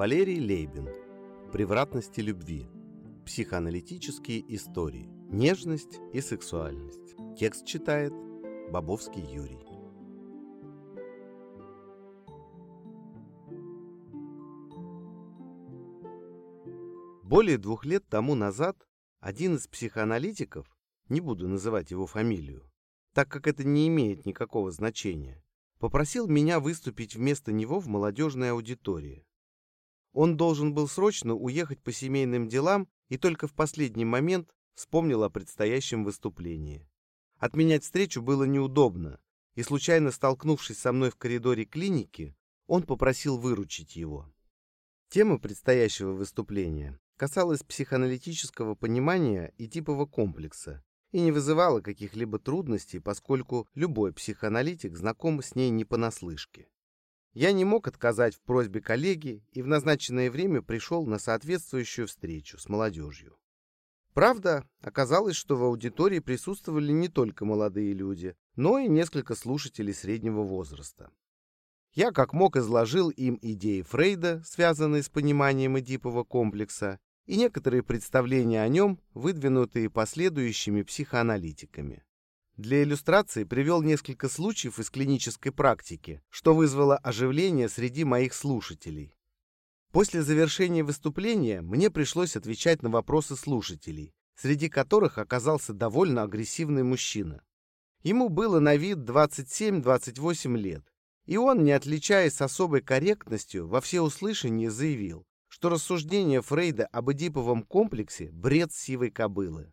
Валерий Лейбин. Превратности любви. Психоаналитические истории. Нежность и сексуальность. Текст читает Бобовский Юрий. Более двух лет тому назад один из психоаналитиков, не буду называть его фамилию, так как это не имеет никакого значения, попросил меня выступить вместо него в молодежной аудитории. Он должен был срочно уехать по семейным делам и только в последний момент вспомнил о предстоящем выступлении. Отменять встречу было неудобно, и случайно столкнувшись со мной в коридоре клиники, он попросил выручить его. Тема предстоящего выступления касалась психоаналитического понимания и типового комплекса и не вызывала каких-либо трудностей, поскольку любой психоаналитик знаком с ней не понаслышке. Я не мог отказать в просьбе коллеги и в назначенное время пришел на соответствующую встречу с молодежью. Правда, оказалось, что в аудитории присутствовали не только молодые люди, но и несколько слушателей среднего возраста. Я как мог изложил им идеи Фрейда, связанные с пониманием эдипового комплекса, и некоторые представления о нем, выдвинутые последующими психоаналитиками. Для иллюстрации привел несколько случаев из клинической практики, что вызвало оживление среди моих слушателей. После завершения выступления мне пришлось отвечать на вопросы слушателей, среди которых оказался довольно агрессивный мужчина. Ему было на вид 27-28 лет, и он, не отличаясь особой корректностью, во всеуслышание заявил, что рассуждение Фрейда об эдиповом комплексе – бред сивой кобылы.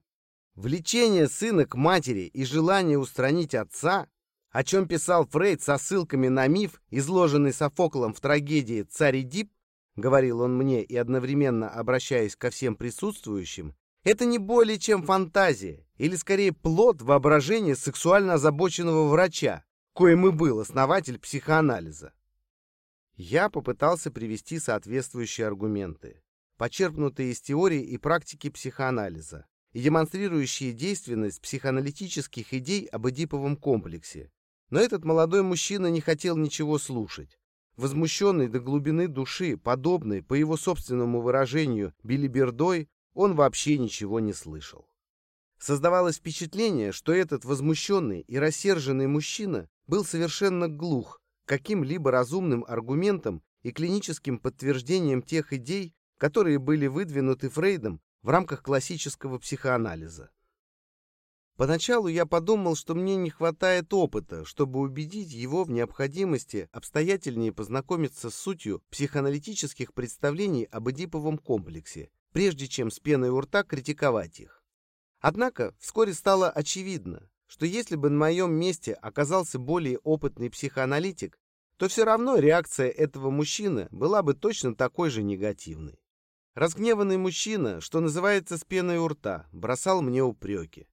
Влечение сына к матери и желание устранить отца, о чем писал Фрейд со ссылками на миф, изложенный Софоклом в трагедии «Царь Эдип», говорил он мне и одновременно обращаясь ко всем присутствующим, это не более чем фантазия, или скорее плод воображения сексуально озабоченного врача, коим и был основатель психоанализа. Я попытался привести соответствующие аргументы, почерпнутые из теории и практики психоанализа, и демонстрирующие действенность психоаналитических идей об эдиповом комплексе. Но этот молодой мужчина не хотел ничего слушать. Возмущенный до глубины души, подобный, по его собственному выражению, билибердой, он вообще ничего не слышал. Создавалось впечатление, что этот возмущенный и рассерженный мужчина был совершенно глух каким-либо разумным аргументам и клиническим подтверждением тех идей, которые были выдвинуты Фрейдом в рамках классического психоанализа. Поначалу я подумал, что мне не хватает опыта, чтобы убедить его в необходимости обстоятельнее познакомиться с сутью психоаналитических представлений об эдиповом комплексе, прежде чем с пеной у рта критиковать их. Однако вскоре стало очевидно, что если бы на моем месте оказался более опытный психоаналитик, то все равно реакция этого мужчины была бы точно такой же негативной. Разгневанный мужчина, что называется с пеной у рта, бросал мне упреки.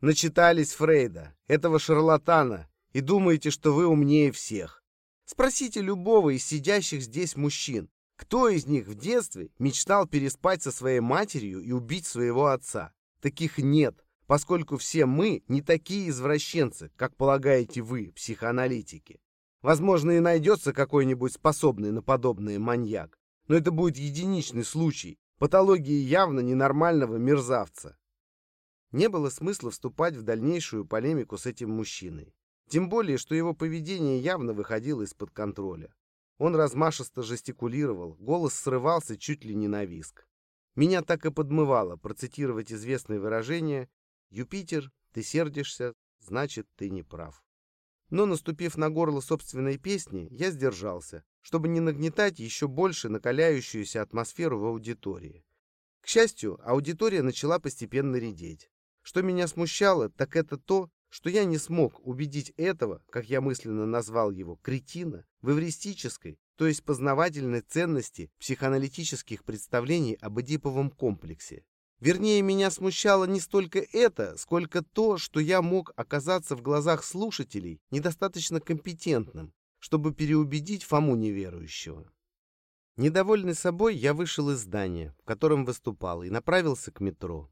Начитались Фрейда, этого шарлатана, и думаете, что вы умнее всех. Спросите любого из сидящих здесь мужчин, кто из них в детстве мечтал переспать со своей матерью и убить своего отца? Таких нет, поскольку все мы не такие извращенцы, как полагаете вы, психоаналитики. Возможно, и найдется какой-нибудь способный на подобное маньяк но это будет единичный случай, патологии явно ненормального мерзавца. Не было смысла вступать в дальнейшую полемику с этим мужчиной. Тем более, что его поведение явно выходило из-под контроля. Он размашисто жестикулировал, голос срывался чуть ли не на виск. Меня так и подмывало процитировать известное выражение «Юпитер, ты сердишься, значит, ты не прав». Но, наступив на горло собственной песни, я сдержался, чтобы не нагнетать еще больше накаляющуюся атмосферу в аудитории. К счастью, аудитория начала постепенно редеть. Что меня смущало, так это то, что я не смог убедить этого, как я мысленно назвал его, кретина, в эвристической, то есть познавательной ценности психоаналитических представлений об Эдиповом комплексе. Вернее, меня смущало не столько это, сколько то, что я мог оказаться в глазах слушателей недостаточно компетентным, чтобы переубедить Фому неверующего. Недовольный собой, я вышел из здания, в котором выступал, и направился к метро.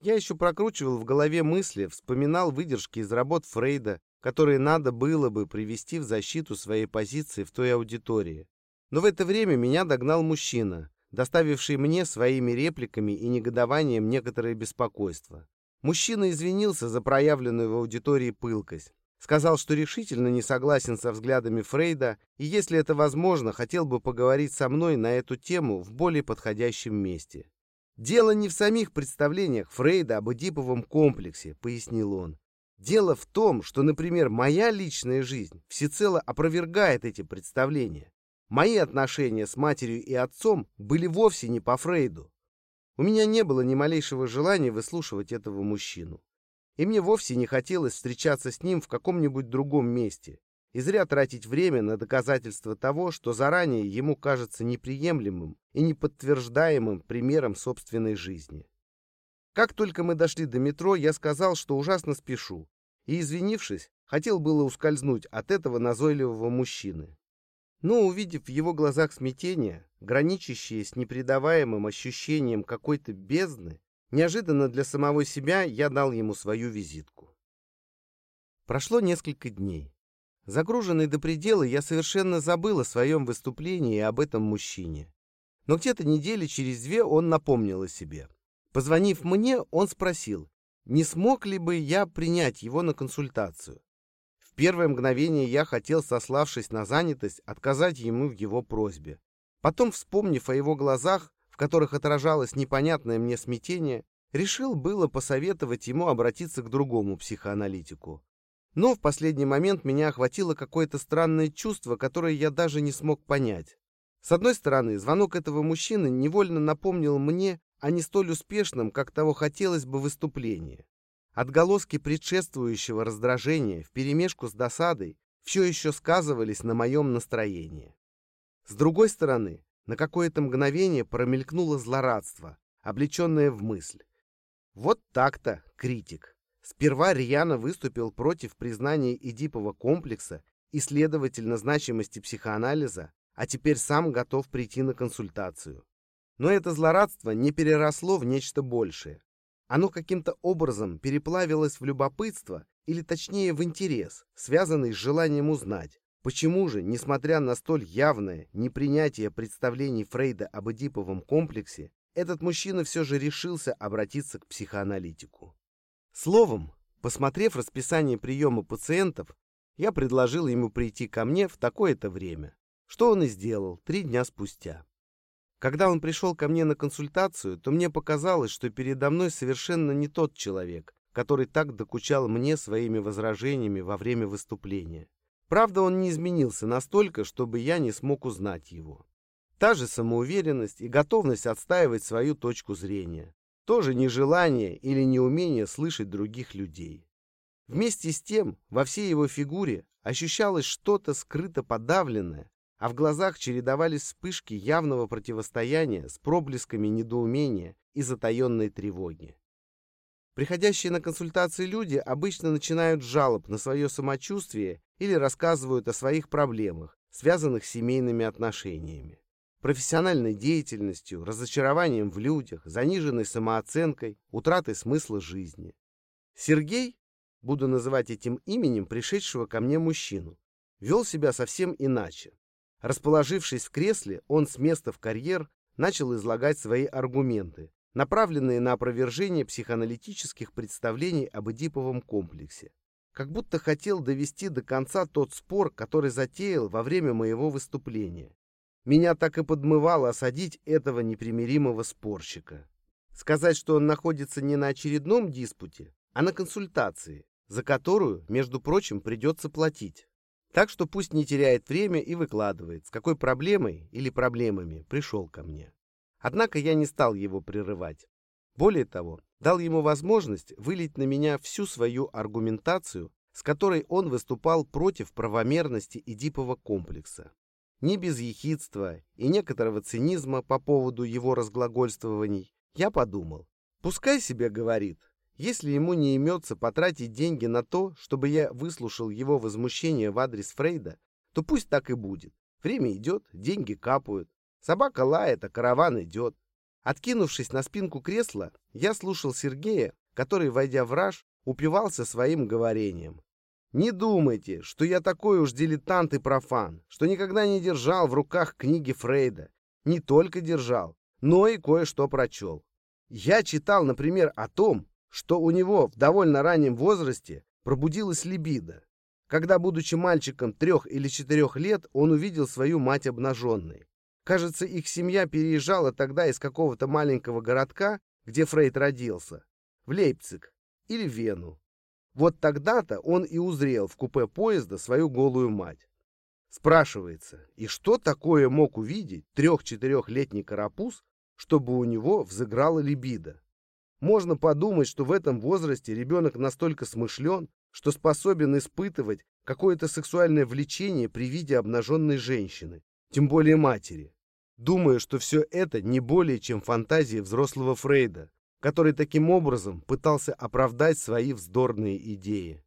Я еще прокручивал в голове мысли, вспоминал выдержки из работ Фрейда, которые надо было бы привести в защиту своей позиции в той аудитории. Но в это время меня догнал мужчина, доставивший мне своими репликами и негодованием некоторое беспокойство. Мужчина извинился за проявленную в аудитории пылкость. Сказал, что решительно не согласен со взглядами Фрейда и, если это возможно, хотел бы поговорить со мной на эту тему в более подходящем месте. «Дело не в самих представлениях Фрейда об Эдиповом комплексе», — пояснил он. «Дело в том, что, например, моя личная жизнь всецело опровергает эти представления. Мои отношения с матерью и отцом были вовсе не по Фрейду. У меня не было ни малейшего желания выслушивать этого мужчину и мне вовсе не хотелось встречаться с ним в каком-нибудь другом месте и зря тратить время на доказательство того, что заранее ему кажется неприемлемым и неподтверждаемым примером собственной жизни. Как только мы дошли до метро, я сказал, что ужасно спешу, и, извинившись, хотел было ускользнуть от этого назойливого мужчины. Но, увидев в его глазах смятение, граничащее с непредаваемым ощущением какой-то бездны, Неожиданно для самого себя я дал ему свою визитку. Прошло несколько дней. Загруженный до предела, я совершенно забыл о своем выступлении и об этом мужчине. Но где-то недели через две он напомнил о себе. Позвонив мне, он спросил, не смог ли бы я принять его на консультацию. В первое мгновение я хотел, сославшись на занятость, отказать ему в его просьбе. Потом, вспомнив о его глазах, в которых отражалось непонятное мне смятение, решил было посоветовать ему обратиться к другому психоаналитику. Но в последний момент меня охватило какое-то странное чувство, которое я даже не смог понять. С одной стороны, звонок этого мужчины невольно напомнил мне о не столь успешном, как того хотелось бы, выступлении. Отголоски предшествующего раздражения вперемешку с досадой все еще сказывались на моем настроении. С другой стороны, на какое-то мгновение промелькнуло злорадство, облеченное в мысль. Вот так-то, критик. Сперва рьяно выступил против признания Эдипова комплекса и, следовательно, значимости психоанализа, а теперь сам готов прийти на консультацию. Но это злорадство не переросло в нечто большее. Оно каким-то образом переплавилось в любопытство, или точнее в интерес, связанный с желанием узнать, Почему же, несмотря на столь явное непринятие представлений Фрейда об Эдиповом комплексе, этот мужчина все же решился обратиться к психоаналитику? Словом, посмотрев расписание приема пациентов, я предложил ему прийти ко мне в такое-то время, что он и сделал три дня спустя. Когда он пришел ко мне на консультацию, то мне показалось, что передо мной совершенно не тот человек, который так докучал мне своими возражениями во время выступления. Правда, он не изменился настолько, чтобы я не смог узнать его. Та же самоуверенность и готовность отстаивать свою точку зрения. Тоже нежелание или неумение слышать других людей. Вместе с тем, во всей его фигуре ощущалось что-то скрыто подавленное, а в глазах чередовались вспышки явного противостояния с проблесками недоумения и затаенной тревоги. Приходящие на консультации люди обычно начинают жалоб на свое самочувствие или рассказывают о своих проблемах, связанных с семейными отношениями, профессиональной деятельностью, разочарованием в людях, заниженной самооценкой, утратой смысла жизни. Сергей, буду называть этим именем пришедшего ко мне мужчину, вел себя совсем иначе. Расположившись в кресле, он с места в карьер начал излагать свои аргументы, направленные на опровержение психоаналитических представлений об Эдиповом комплексе как будто хотел довести до конца тот спор, который затеял во время моего выступления. Меня так и подмывало осадить этого непримиримого спорщика. Сказать, что он находится не на очередном диспуте, а на консультации, за которую, между прочим, придется платить. Так что пусть не теряет время и выкладывает, с какой проблемой или проблемами пришел ко мне. Однако я не стал его прерывать. Более того, дал ему возможность вылить на меня всю свою аргументацию, с которой он выступал против правомерности Эдипова комплекса. Не без ехидства и некоторого цинизма по поводу его разглагольствований я подумал, пускай себе говорит, если ему не имется потратить деньги на то, чтобы я выслушал его возмущение в адрес Фрейда, то пусть так и будет. Время идет, деньги капают, собака лает, а караван идет. Откинувшись на спинку кресла, я слушал Сергея, который, войдя в раж, упивался своим говорением. Не думайте, что я такой уж дилетант и профан, что никогда не держал в руках книги Фрейда. Не только держал, но и кое-что прочел. Я читал, например, о том, что у него в довольно раннем возрасте пробудилась либидо. Когда, будучи мальчиком трех или четырех лет, он увидел свою мать обнаженной. Кажется, их семья переезжала тогда из какого-то маленького городка, где Фрейд родился, в Лейпциг или Вену. Вот тогда-то он и узрел в купе поезда свою голую мать. Спрашивается, и что такое мог увидеть трех-четырехлетний карапуз, чтобы у него взыграла либидо? Можно подумать, что в этом возрасте ребенок настолько смышлен, что способен испытывать какое-то сексуальное влечение при виде обнаженной женщины, тем более матери. Думаю, что все это не более чем фантазии взрослого Фрейда, который таким образом пытался оправдать свои вздорные идеи.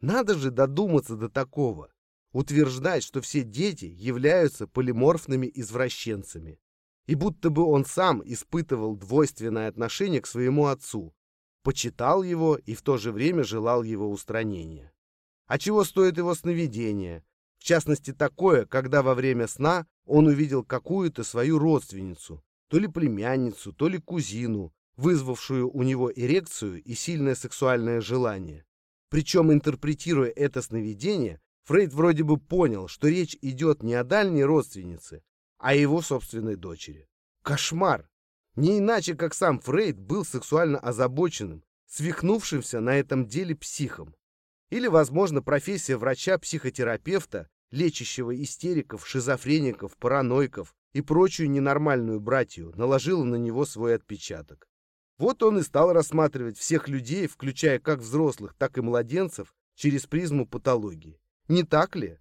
Надо же додуматься до такого, утверждать, что все дети являются полиморфными извращенцами, и будто бы он сам испытывал двойственное отношение к своему отцу, почитал его и в то же время желал его устранения. А чего стоит его сновидение, в частности такое, когда во время сна он увидел какую-то свою родственницу, то ли племянницу, то ли кузину, вызвавшую у него эрекцию и сильное сексуальное желание. Причем, интерпретируя это сновидение, Фрейд вроде бы понял, что речь идет не о дальней родственнице, о его собственной дочери. Кошмар! Не иначе, как сам Фрейд был сексуально озабоченным, свихнувшимся на этом деле психом. Или, возможно, профессия врача-психотерапевта, лечащего истериков, шизофреников, параноиков и прочую ненормальную братью, наложила на него свой отпечаток. Вот он и стал рассматривать всех людей, включая как взрослых, так и младенцев, через призму патологии. Не так ли?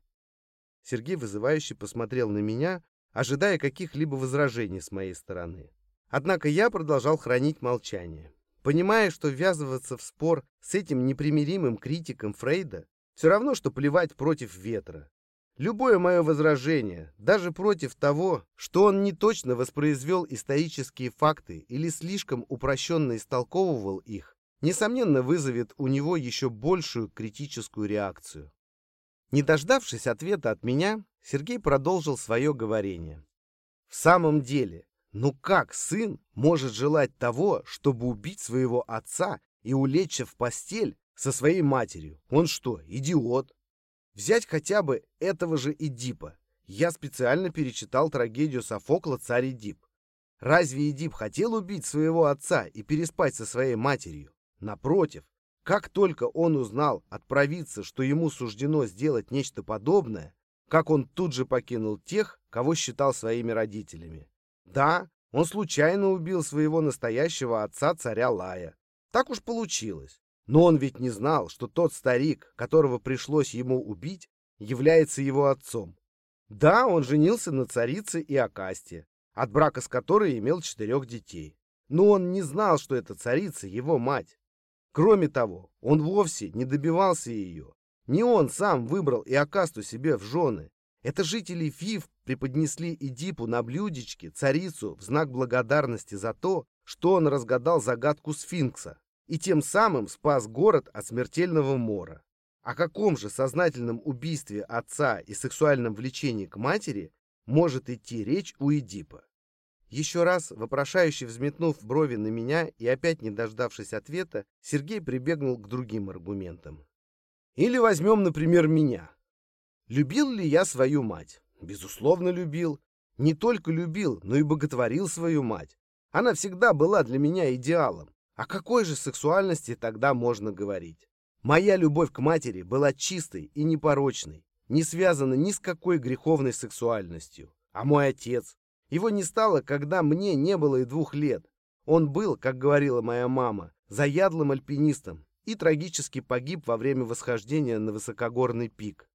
Сергей вызывающе посмотрел на меня, ожидая каких-либо возражений с моей стороны. Однако я продолжал хранить молчание. Понимая, что ввязываться в спор с этим непримиримым критиком Фрейда все равно, что плевать против ветра. Любое мое возражение, даже против того, что он не точно воспроизвел исторические факты или слишком упрощенно истолковывал их, несомненно вызовет у него еще большую критическую реакцию. Не дождавшись ответа от меня, Сергей продолжил свое говорение. В самом деле, ну как сын может желать того, чтобы убить своего отца и улечься в постель со своей матерью? Он что, идиот? Взять хотя бы этого же Эдипа. Я специально перечитал трагедию Софокла «Царь Эдип». Разве Эдип хотел убить своего отца и переспать со своей матерью? Напротив, как только он узнал от провидца, что ему суждено сделать нечто подобное, как он тут же покинул тех, кого считал своими родителями. Да, он случайно убил своего настоящего отца, царя Лая. Так уж получилось. Но он ведь не знал, что тот старик, которого пришлось ему убить, является его отцом. Да, он женился на царице Иокасте, от брака с которой имел четырех детей. Но он не знал, что эта царица его мать. Кроме того, он вовсе не добивался ее. Не он сам выбрал Иокасту себе в жены. Это жители Фив преподнесли Эдипу на блюдечке царицу в знак благодарности за то, что он разгадал загадку сфинкса и тем самым спас город от смертельного мора. О каком же сознательном убийстве отца и сексуальном влечении к матери может идти речь у Эдипа? Еще раз, вопрошающе взметнув брови на меня и опять не дождавшись ответа, Сергей прибегнул к другим аргументам. Или возьмем, например, меня. Любил ли я свою мать? Безусловно, любил. Не только любил, но и боготворил свою мать. Она всегда была для меня идеалом. О какой же сексуальности тогда можно говорить? Моя любовь к матери была чистой и непорочной, не связана ни с какой греховной сексуальностью. А мой отец? Его не стало, когда мне не было и двух лет. Он был, как говорила моя мама, заядлым альпинистом и трагически погиб во время восхождения на высокогорный пик.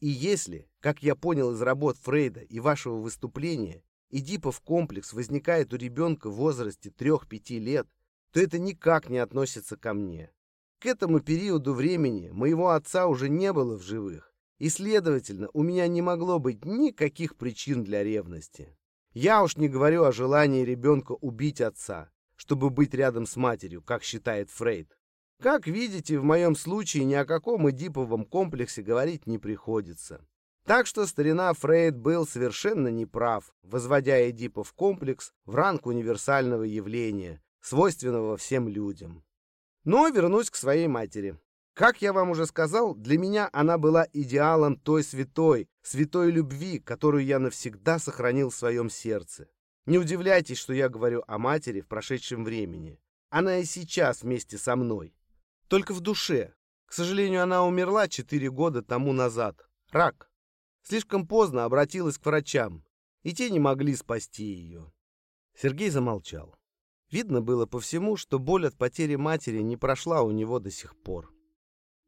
И если, как я понял из работ Фрейда и вашего выступления, Эдипов комплекс возникает у ребенка в возрасте 3-5 лет, то это никак не относится ко мне. К этому периоду времени моего отца уже не было в живых, и, следовательно, у меня не могло быть никаких причин для ревности. Я уж не говорю о желании ребенка убить отца, чтобы быть рядом с матерью, как считает Фрейд. Как видите, в моем случае ни о каком эдиповом комплексе говорить не приходится. Так что старина Фрейд был совершенно неправ, возводя Эдипов комплекс в ранг универсального явления, свойственного всем людям. Но вернусь к своей матери. Как я вам уже сказал, для меня она была идеалом той святой, святой любви, которую я навсегда сохранил в своем сердце. Не удивляйтесь, что я говорю о матери в прошедшем времени. Она и сейчас вместе со мной. Только в душе. К сожалению, она умерла четыре года тому назад. Рак. Слишком поздно обратилась к врачам, и те не могли спасти ее. Сергей замолчал. Видно было по всему, что боль от потери матери не прошла у него до сих пор.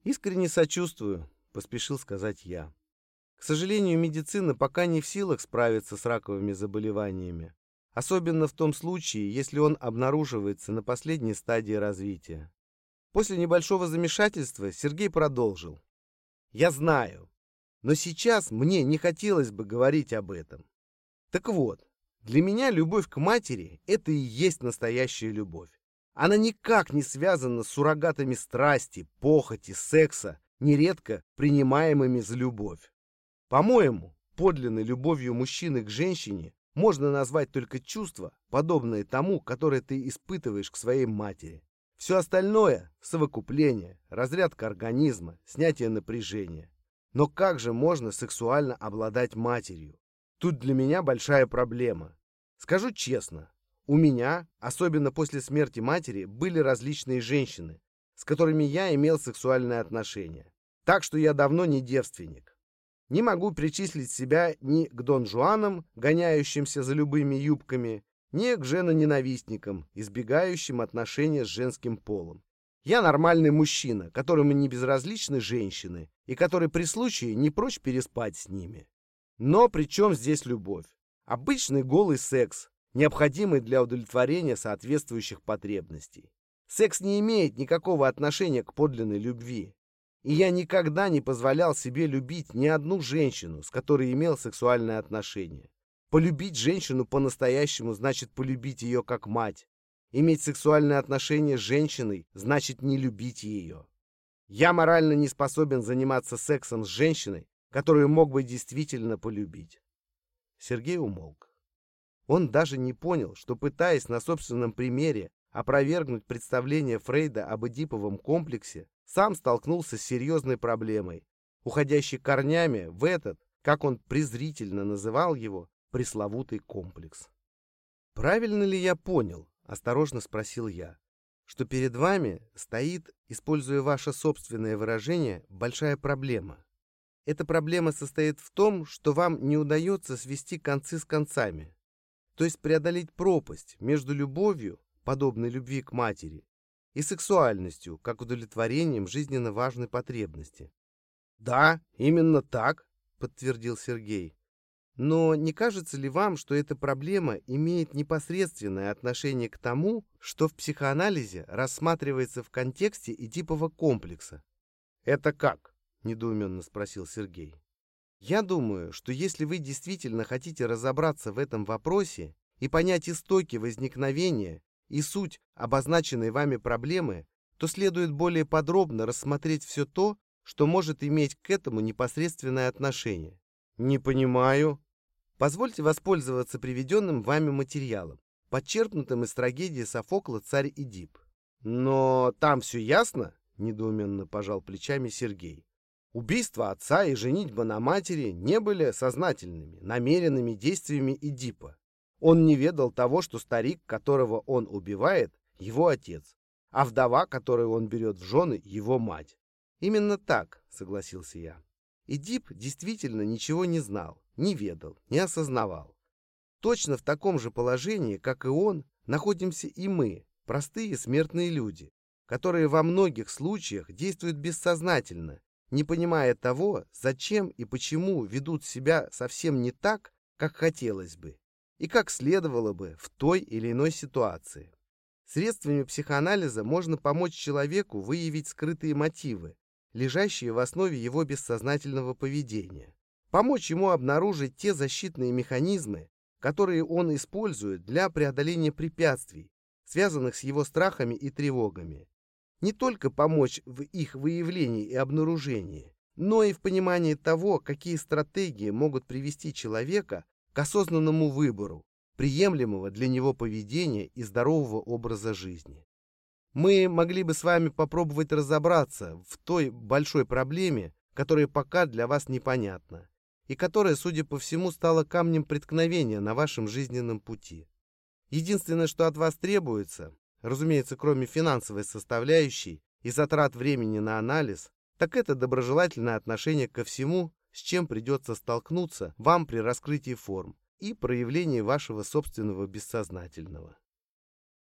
«Искренне сочувствую», — поспешил сказать я. К сожалению, медицина пока не в силах справиться с раковыми заболеваниями, особенно в том случае, если он обнаруживается на последней стадии развития. После небольшого замешательства Сергей продолжил. «Я знаю, но сейчас мне не хотелось бы говорить об этом. Так вот, для меня любовь к матери – это и есть настоящая любовь. Она никак не связана с суррогатами страсти, похоти, секса, нередко принимаемыми за любовь. По-моему, подлинной любовью мужчины к женщине можно назвать только чувство, подобное тому, которое ты испытываешь к своей матери. Все остальное – совокупление, разрядка организма, снятие напряжения. Но как же можно сексуально обладать матерью? Тут для меня большая проблема. Скажу честно, у меня, особенно после смерти матери, были различные женщины, с которыми я имел сексуальные отношения. Так что я давно не девственник. Не могу причислить себя ни к Дон Жуанам, гоняющимся за любыми юбками, ни к женоненавистникам, избегающим отношения с женским полом. Я нормальный мужчина, которому не безразличны женщины, и который при случае не прочь переспать с ними. Но при чем здесь любовь? Обычный голый секс, необходимый для удовлетворения соответствующих потребностей. Секс не имеет никакого отношения к подлинной любви. И я никогда не позволял себе любить ни одну женщину, с которой имел сексуальное отношение. Полюбить женщину по-настоящему значит полюбить ее как мать, Иметь сексуальные отношения с женщиной значит не любить ее. Я морально не способен заниматься сексом с женщиной, которую мог бы действительно полюбить. Сергей умолк. Он даже не понял, что, пытаясь на собственном примере опровергнуть представление Фрейда об эдиповом комплексе, сам столкнулся с серьезной проблемой, уходящей корнями в этот, как он презрительно называл его, пресловутый комплекс. Правильно ли я понял, Осторожно спросил я, что перед вами стоит, используя ваше собственное выражение, большая проблема. Эта проблема состоит в том, что вам не удается свести концы с концами, то есть преодолеть пропасть между любовью, подобной любви к матери, и сексуальностью, как удовлетворением жизненно важной потребности. «Да, именно так», — подтвердил Сергей. Но не кажется ли вам, что эта проблема имеет непосредственное отношение к тому, что в психоанализе рассматривается в контексте эдипового комплекса? «Это как?» – недоуменно спросил Сергей. «Я думаю, что если вы действительно хотите разобраться в этом вопросе и понять истоки возникновения и суть обозначенной вами проблемы, то следует более подробно рассмотреть все то, что может иметь к этому непосредственное отношение. «Не понимаю», Позвольте воспользоваться приведенным вами материалом, подчеркнутым из трагедии Софокла «Царь Идип». «Но там все ясно?» – недоуменно пожал плечами Сергей. Убийство отца и женитьба на матери не были сознательными, намеренными действиями Идипа. Он не ведал того, что старик, которого он убивает, его отец, а вдова, которую он берет в жены, его мать. Именно так, согласился я. Идип действительно ничего не знал не ведал, не осознавал. Точно в таком же положении, как и он, находимся и мы, простые смертные люди, которые во многих случаях действуют бессознательно, не понимая того, зачем и почему ведут себя совсем не так, как хотелось бы, и как следовало бы в той или иной ситуации. Средствами психоанализа можно помочь человеку выявить скрытые мотивы, лежащие в основе его бессознательного поведения помочь ему обнаружить те защитные механизмы, которые он использует для преодоления препятствий, связанных с его страхами и тревогами. не только помочь в их выявлении и обнаружении, но и в понимании того, какие стратегии могут привести человека к осознанному выбору, приемлемого для него поведения и здорового образа жизни. Мы могли бы с вами попробовать разобраться в той большой проблеме, которая пока для вас непонятна, и которая, судя по всему, стала камнем преткновения на вашем жизненном пути. Единственное, что от вас требуется, разумеется, кроме финансовой составляющей и затрат времени на анализ, так это доброжелательное отношение ко всему, с чем придется столкнуться вам при раскрытии форм и проявлении вашего собственного бессознательного.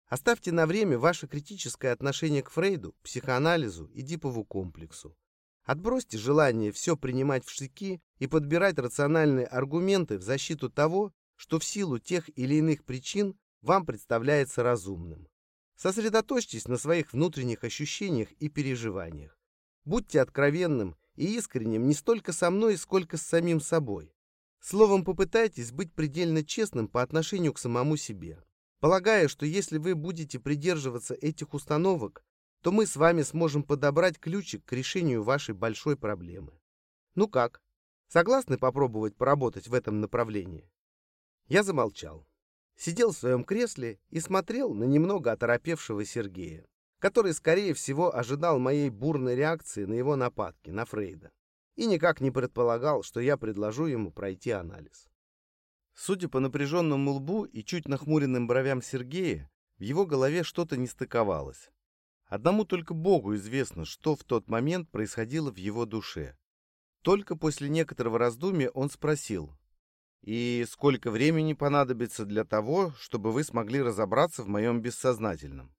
Оставьте на время ваше критическое отношение к Фрейду, психоанализу и Дипову комплексу. Отбросьте желание все принимать в штыки и подбирать рациональные аргументы в защиту того, что в силу тех или иных причин вам представляется разумным. Сосредоточьтесь на своих внутренних ощущениях и переживаниях. Будьте откровенным и искренним не столько со мной, сколько с самим собой. Словом, попытайтесь быть предельно честным по отношению к самому себе. Полагая, что если вы будете придерживаться этих установок, то мы с вами сможем подобрать ключик к решению вашей большой проблемы. Ну как, согласны попробовать поработать в этом направлении? Я замолчал. Сидел в своем кресле и смотрел на немного оторопевшего Сергея, который, скорее всего, ожидал моей бурной реакции на его нападки, на Фрейда, и никак не предполагал, что я предложу ему пройти анализ. Судя по напряженному лбу и чуть нахмуренным бровям Сергея, в его голове что-то не стыковалось. Одному только Богу известно, что в тот момент происходило в его душе. Только после некоторого раздумья он спросил, «И сколько времени понадобится для того, чтобы вы смогли разобраться в моем бессознательном?»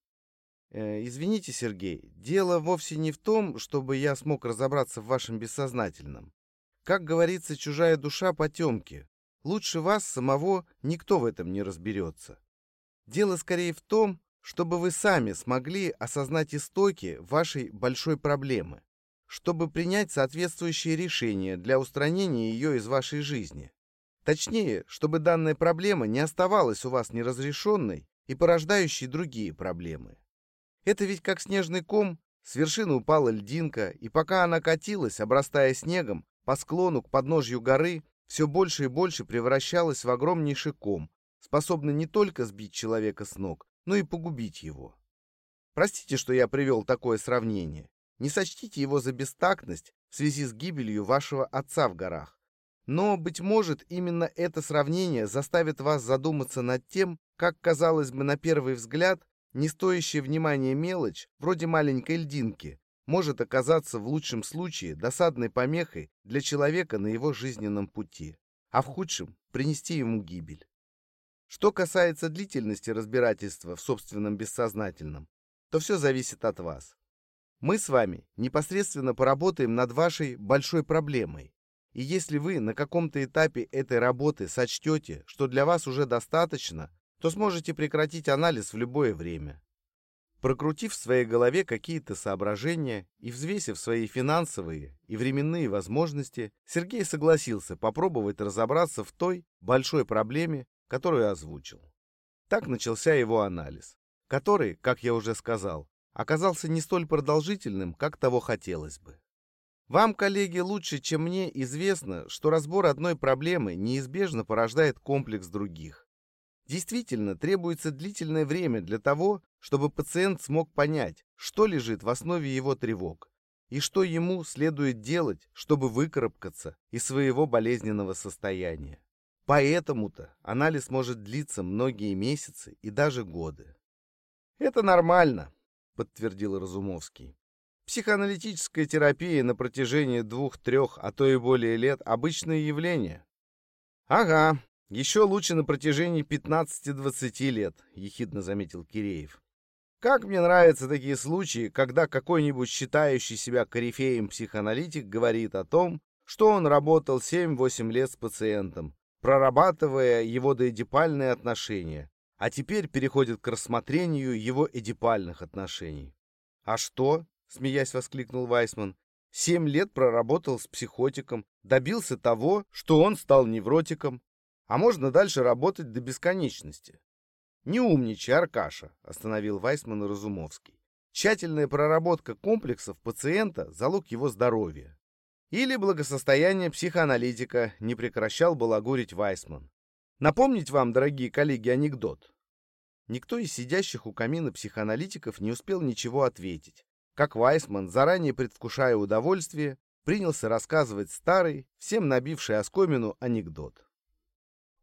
Э, «Извините, Сергей, дело вовсе не в том, чтобы я смог разобраться в вашем бессознательном. Как говорится, чужая душа потемки. Лучше вас самого никто в этом не разберется. Дело скорее в том, чтобы вы сами смогли осознать истоки вашей большой проблемы, чтобы принять соответствующие решения для устранения ее из вашей жизни. Точнее, чтобы данная проблема не оставалась у вас неразрешенной и порождающей другие проблемы. Это ведь как снежный ком, с вершины упала льдинка, и пока она катилась, обрастая снегом, по склону к подножью горы, все больше и больше превращалась в огромнейший ком, способный не только сбить человека с ног, но и погубить его. Простите, что я привел такое сравнение. Не сочтите его за бестактность в связи с гибелью вашего отца в горах. Но, быть может, именно это сравнение заставит вас задуматься над тем, как, казалось бы, на первый взгляд, не стоящая внимания мелочь, вроде маленькой льдинки, может оказаться в лучшем случае досадной помехой для человека на его жизненном пути, а в худшем – принести ему гибель. Что касается длительности разбирательства в собственном бессознательном, то все зависит от вас. Мы с вами непосредственно поработаем над вашей большой проблемой. И если вы на каком-то этапе этой работы сочтете, что для вас уже достаточно, то сможете прекратить анализ в любое время. Прокрутив в своей голове какие-то соображения и взвесив свои финансовые и временные возможности, Сергей согласился попробовать разобраться в той большой проблеме, которую озвучил. Так начался его анализ, который, как я уже сказал, оказался не столь продолжительным, как того хотелось бы. Вам, коллеги, лучше, чем мне известно, что разбор одной проблемы неизбежно порождает комплекс других. Действительно, требуется длительное время для того, чтобы пациент смог понять, что лежит в основе его тревог и что ему следует делать, чтобы выкарабкаться из своего болезненного состояния. Поэтому-то анализ может длиться многие месяцы и даже годы. «Это нормально», — подтвердил Разумовский. «Психоаналитическая терапия на протяжении двух-трех, а то и более лет — обычное явление». «Ага, еще лучше на протяжении 15-20 лет», — ехидно заметил Киреев. «Как мне нравятся такие случаи, когда какой-нибудь считающий себя корифеем психоаналитик говорит о том, что он работал 7-8 лет с пациентом, прорабатывая его доэдипальные отношения, а теперь переходит к рассмотрению его эдипальных отношений. «А что?» — смеясь воскликнул Вайсман. «Семь лет проработал с психотиком, добился того, что он стал невротиком, а можно дальше работать до бесконечности». «Не умничай, Аркаша», — остановил Вайсман Разумовский. Тщательная проработка комплексов пациента – залог его здоровья. Или благосостояние психоаналитика не прекращал балагурить Вайсман. Напомнить вам, дорогие коллеги, анекдот. Никто из сидящих у камина психоаналитиков не успел ничего ответить. Как Вайсман, заранее предвкушая удовольствие, принялся рассказывать старый, всем набивший оскомину анекдот.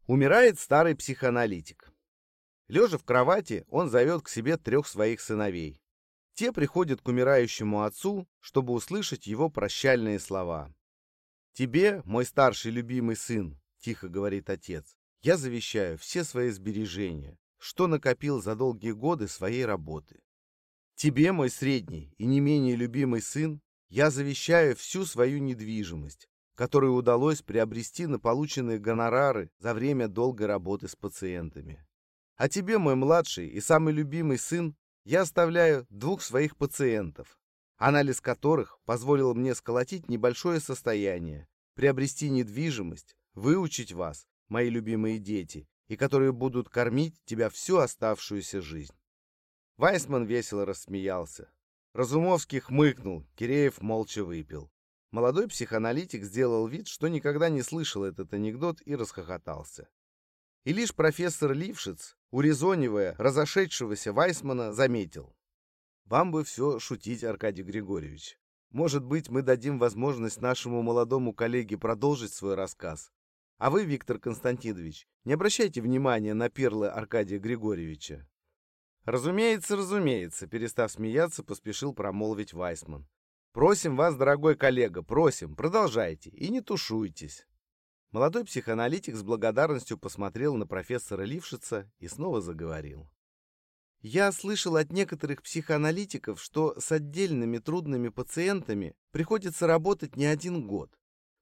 Умирает старый психоаналитик. Лежа в кровати, он зовет к себе трех своих сыновей. Те приходят к умирающему отцу, чтобы услышать его прощальные слова. «Тебе, мой старший любимый сын», — тихо говорит отец, — «я завещаю все свои сбережения, что накопил за долгие годы своей работы. Тебе, мой средний и не менее любимый сын, я завещаю всю свою недвижимость, которую удалось приобрести на полученные гонорары за время долгой работы с пациентами. А тебе, мой младший и самый любимый сын, я оставляю двух своих пациентов, анализ которых позволил мне сколотить небольшое состояние, приобрести недвижимость, выучить вас, мои любимые дети, и которые будут кормить тебя всю оставшуюся жизнь. Вайсман весело рассмеялся. Разумовский хмыкнул, Киреев молча выпил. Молодой психоаналитик сделал вид, что никогда не слышал этот анекдот и расхохотался. И лишь профессор Лившиц, урезонивая разошедшегося Вайсмана, заметил. «Вам бы все шутить, Аркадий Григорьевич. Может быть, мы дадим возможность нашему молодому коллеге продолжить свой рассказ, а вы, Виктор Константинович, не обращайте внимания на перлы Аркадия Григорьевича. Разумеется, разумеется, перестав смеяться, поспешил промолвить Вайсман. Просим вас, дорогой коллега, просим, продолжайте и не тушуйтесь. Молодой психоаналитик с благодарностью посмотрел на профессора Лившица и снова заговорил. Я слышал от некоторых психоаналитиков, что с отдельными трудными пациентами приходится работать не один год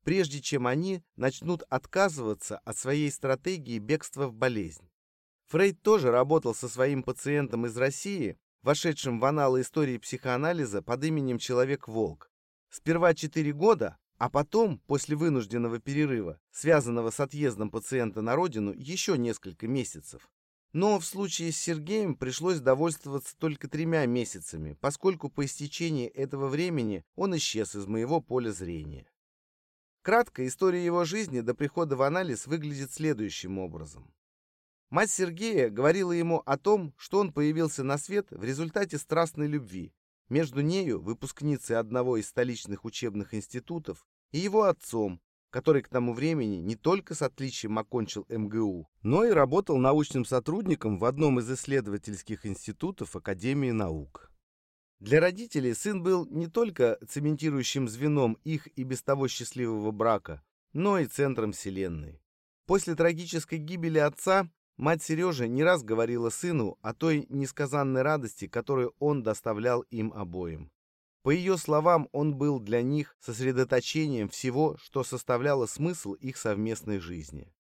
прежде чем они начнут отказываться от своей стратегии бегства в болезнь. Фрейд тоже работал со своим пациентом из России, вошедшим в аналы истории психоанализа под именем Человек-волк. Сперва 4 года, а потом, после вынужденного перерыва, связанного с отъездом пациента на родину, еще несколько месяцев. Но в случае с Сергеем пришлось довольствоваться только тремя месяцами, поскольку по истечении этого времени он исчез из моего поля зрения. Кратко, история его жизни до прихода в анализ выглядит следующим образом. Мать Сергея говорила ему о том, что он появился на свет в результате страстной любви между нею, выпускницей одного из столичных учебных институтов, и его отцом, который к тому времени не только с отличием окончил МГУ, но и работал научным сотрудником в одном из исследовательских институтов Академии наук. Для родителей сын был не только цементирующим звеном их и без того счастливого брака, но и центром вселенной. После трагической гибели отца мать Сережи не раз говорила сыну о той несказанной радости, которую он доставлял им обоим. По ее словам, он был для них сосредоточением всего, что составляло смысл их совместной жизни.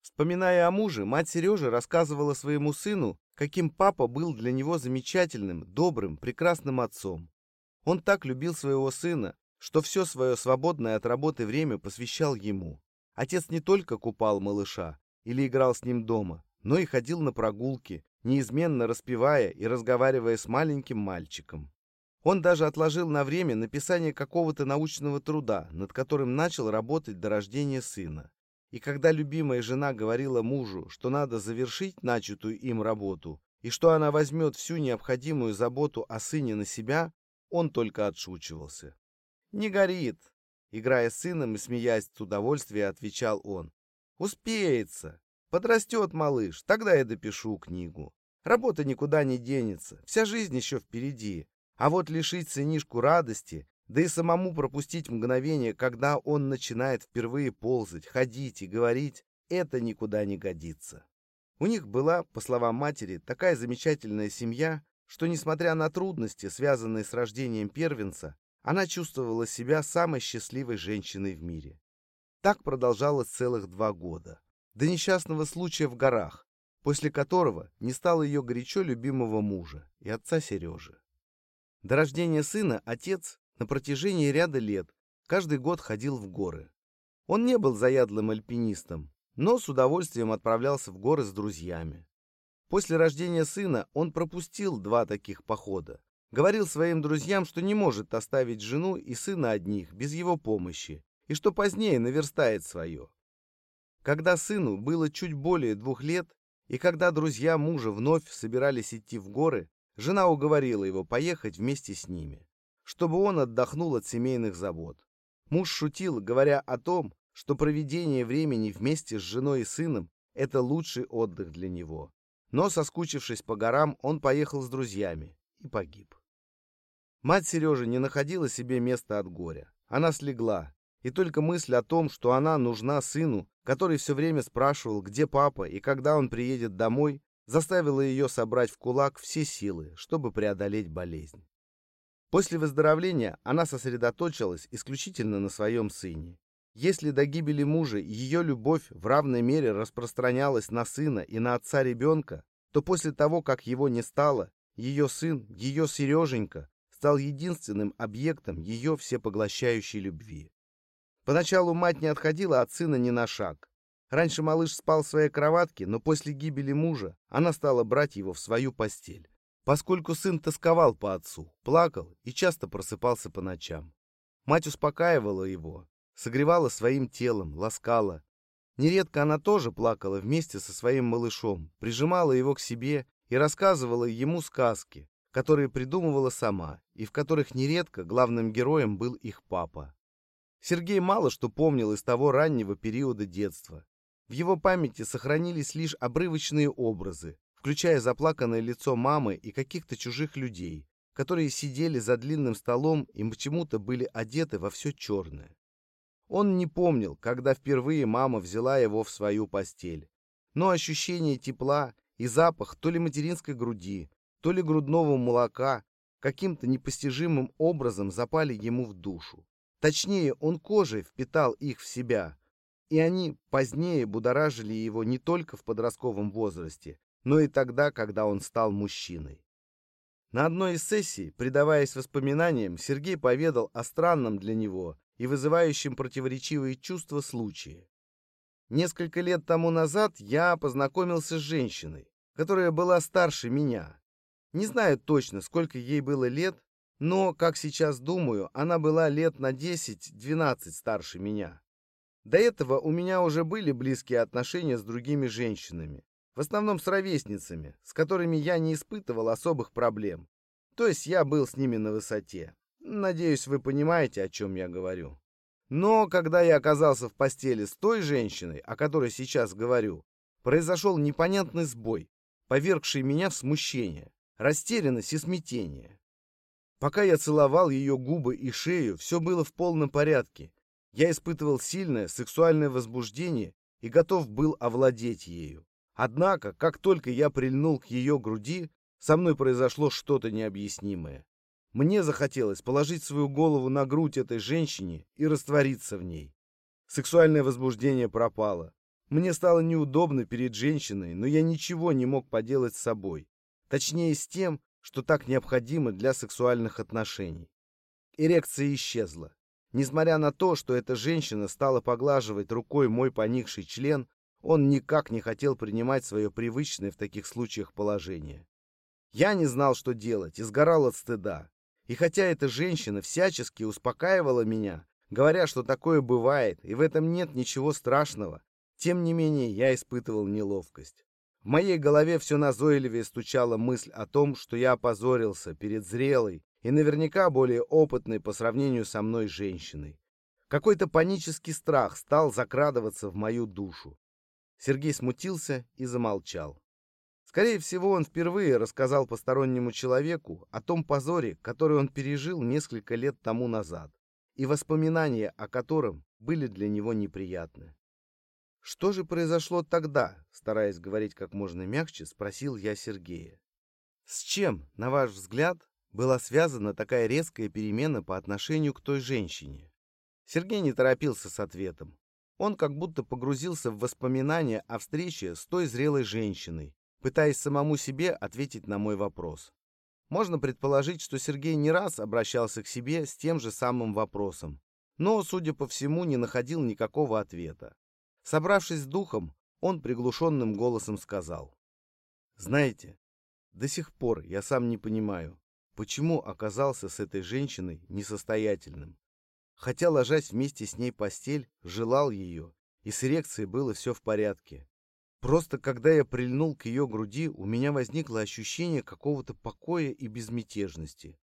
Вспоминая о муже, мать Сережи рассказывала своему сыну, каким папа был для него замечательным, добрым, прекрасным отцом. Он так любил своего сына, что все свое свободное от работы время посвящал ему. Отец не только купал малыша или играл с ним дома, но и ходил на прогулки, неизменно распевая и разговаривая с маленьким мальчиком. Он даже отложил на время написание какого-то научного труда, над которым начал работать до рождения сына. И когда любимая жена говорила мужу, что надо завершить начатую им работу, и что она возьмет всю необходимую заботу о сыне на себя, он только отшучивался. «Не горит!» Играя с сыном и смеясь с удовольствия, отвечал он. «Успеется! Подрастет малыш, тогда я допишу книгу. Работа никуда не денется, вся жизнь еще впереди. А вот лишить сынишку радости да и самому пропустить мгновение, когда он начинает впервые ползать, ходить и говорить, это никуда не годится. У них была, по словам матери, такая замечательная семья, что, несмотря на трудности, связанные с рождением первенца, она чувствовала себя самой счастливой женщиной в мире. Так продолжалось целых два года, до несчастного случая в горах, после которого не стало ее горячо любимого мужа и отца Сережи. До рождения сына отец, на протяжении ряда лет каждый год ходил в горы. Он не был заядлым альпинистом, но с удовольствием отправлялся в горы с друзьями. После рождения сына он пропустил два таких похода, Говорил своим друзьям, что не может оставить жену и сына одних без его помощи, и что позднее наверстает свое. Когда сыну было чуть более двух лет, и когда друзья мужа вновь собирались идти в горы, жена уговорила его поехать вместе с ними, чтобы он отдохнул от семейных забот. Муж шутил, говоря о том, что проведение времени вместе с женой и сыном – это лучший отдых для него. Но, соскучившись по горам, он поехал с друзьями и погиб. Мать Сережи не находила себе места от горя. Она слегла, и только мысль о том, что она нужна сыну, который все время спрашивал, где папа и когда он приедет домой, заставила ее собрать в кулак все силы, чтобы преодолеть болезнь. После выздоровления она сосредоточилась исключительно на своем сыне. Если до гибели мужа ее любовь в равной мере распространялась на сына и на отца ребенка, то после того, как его не стало, ее сын, ее Сереженька, стал единственным объектом ее всепоглощающей любви. Поначалу мать не отходила от сына ни на шаг. Раньше малыш спал в своей кроватке, но после гибели мужа она стала брать его в свою постель, поскольку сын тосковал по отцу, плакал и часто просыпался по ночам. Мать успокаивала его, согревала своим телом, ласкала. Нередко она тоже плакала вместе со своим малышом, прижимала его к себе и рассказывала ему сказки, которые придумывала сама, и в которых нередко главным героем был их папа. Сергей мало что помнил из того раннего периода детства. В его памяти сохранились лишь обрывочные образы, включая заплаканное лицо мамы и каких-то чужих людей, которые сидели за длинным столом и почему-то были одеты во все черное. Он не помнил, когда впервые мама взяла его в свою постель. Но ощущение тепла и запах то ли материнской груди, то ли грудного молока каким-то непостижимым образом запали ему в душу. Точнее, он кожей впитал их в себя, и они позднее будоражили его не только в подростковом возрасте, но и тогда, когда он стал мужчиной. На одной из сессий, предаваясь воспоминаниям, Сергей поведал о странном для него и вызывающим противоречивые чувства случае. Несколько лет тому назад я познакомился с женщиной, которая была старше меня. Не знаю точно, сколько ей было лет, но, как сейчас думаю, она была лет на 10-12 старше меня. До этого у меня уже были близкие отношения с другими женщинами, в основном с ровесницами, с которыми я не испытывал особых проблем. То есть я был с ними на высоте. Надеюсь, вы понимаете, о чем я говорю. Но когда я оказался в постели с той женщиной, о которой сейчас говорю, произошел непонятный сбой, повергший меня в смущение, растерянность и смятение. Пока я целовал ее губы и шею, все было в полном порядке. Я испытывал сильное сексуальное возбуждение и готов был овладеть ею. Однако, как только я прильнул к ее груди, со мной произошло что-то необъяснимое. Мне захотелось положить свою голову на грудь этой женщине и раствориться в ней. Сексуальное возбуждение пропало. Мне стало неудобно перед женщиной, но я ничего не мог поделать с собой. Точнее, с тем, что так необходимо для сексуальных отношений. Эрекция исчезла. Несмотря на то, что эта женщина стала поглаживать рукой мой поникший член, он никак не хотел принимать свое привычное в таких случаях положение. Я не знал, что делать, и сгорал от стыда. И хотя эта женщина всячески успокаивала меня, говоря, что такое бывает, и в этом нет ничего страшного, тем не менее я испытывал неловкость. В моей голове все назойливее стучала мысль о том, что я опозорился перед зрелой и наверняка более опытной по сравнению со мной женщиной. Какой-то панический страх стал закрадываться в мою душу. Сергей смутился и замолчал. Скорее всего, он впервые рассказал постороннему человеку о том позоре, который он пережил несколько лет тому назад, и воспоминания о котором были для него неприятны. «Что же произошло тогда?» Стараясь говорить как можно мягче, спросил я Сергея. «С чем, на ваш взгляд, была связана такая резкая перемена по отношению к той женщине?» Сергей не торопился с ответом. Он как будто погрузился в воспоминания о встрече с той зрелой женщиной, пытаясь самому себе ответить на мой вопрос. Можно предположить, что Сергей не раз обращался к себе с тем же самым вопросом, но, судя по всему, не находил никакого ответа. Собравшись с духом, он приглушенным голосом сказал. «Знаете, до сих пор я сам не понимаю, почему оказался с этой женщиной несостоятельным. Хотя, ложась вместе с ней постель, желал ее, и с эрекцией было все в порядке. Просто когда я прильнул к ее груди, у меня возникло ощущение какого-то покоя и безмятежности.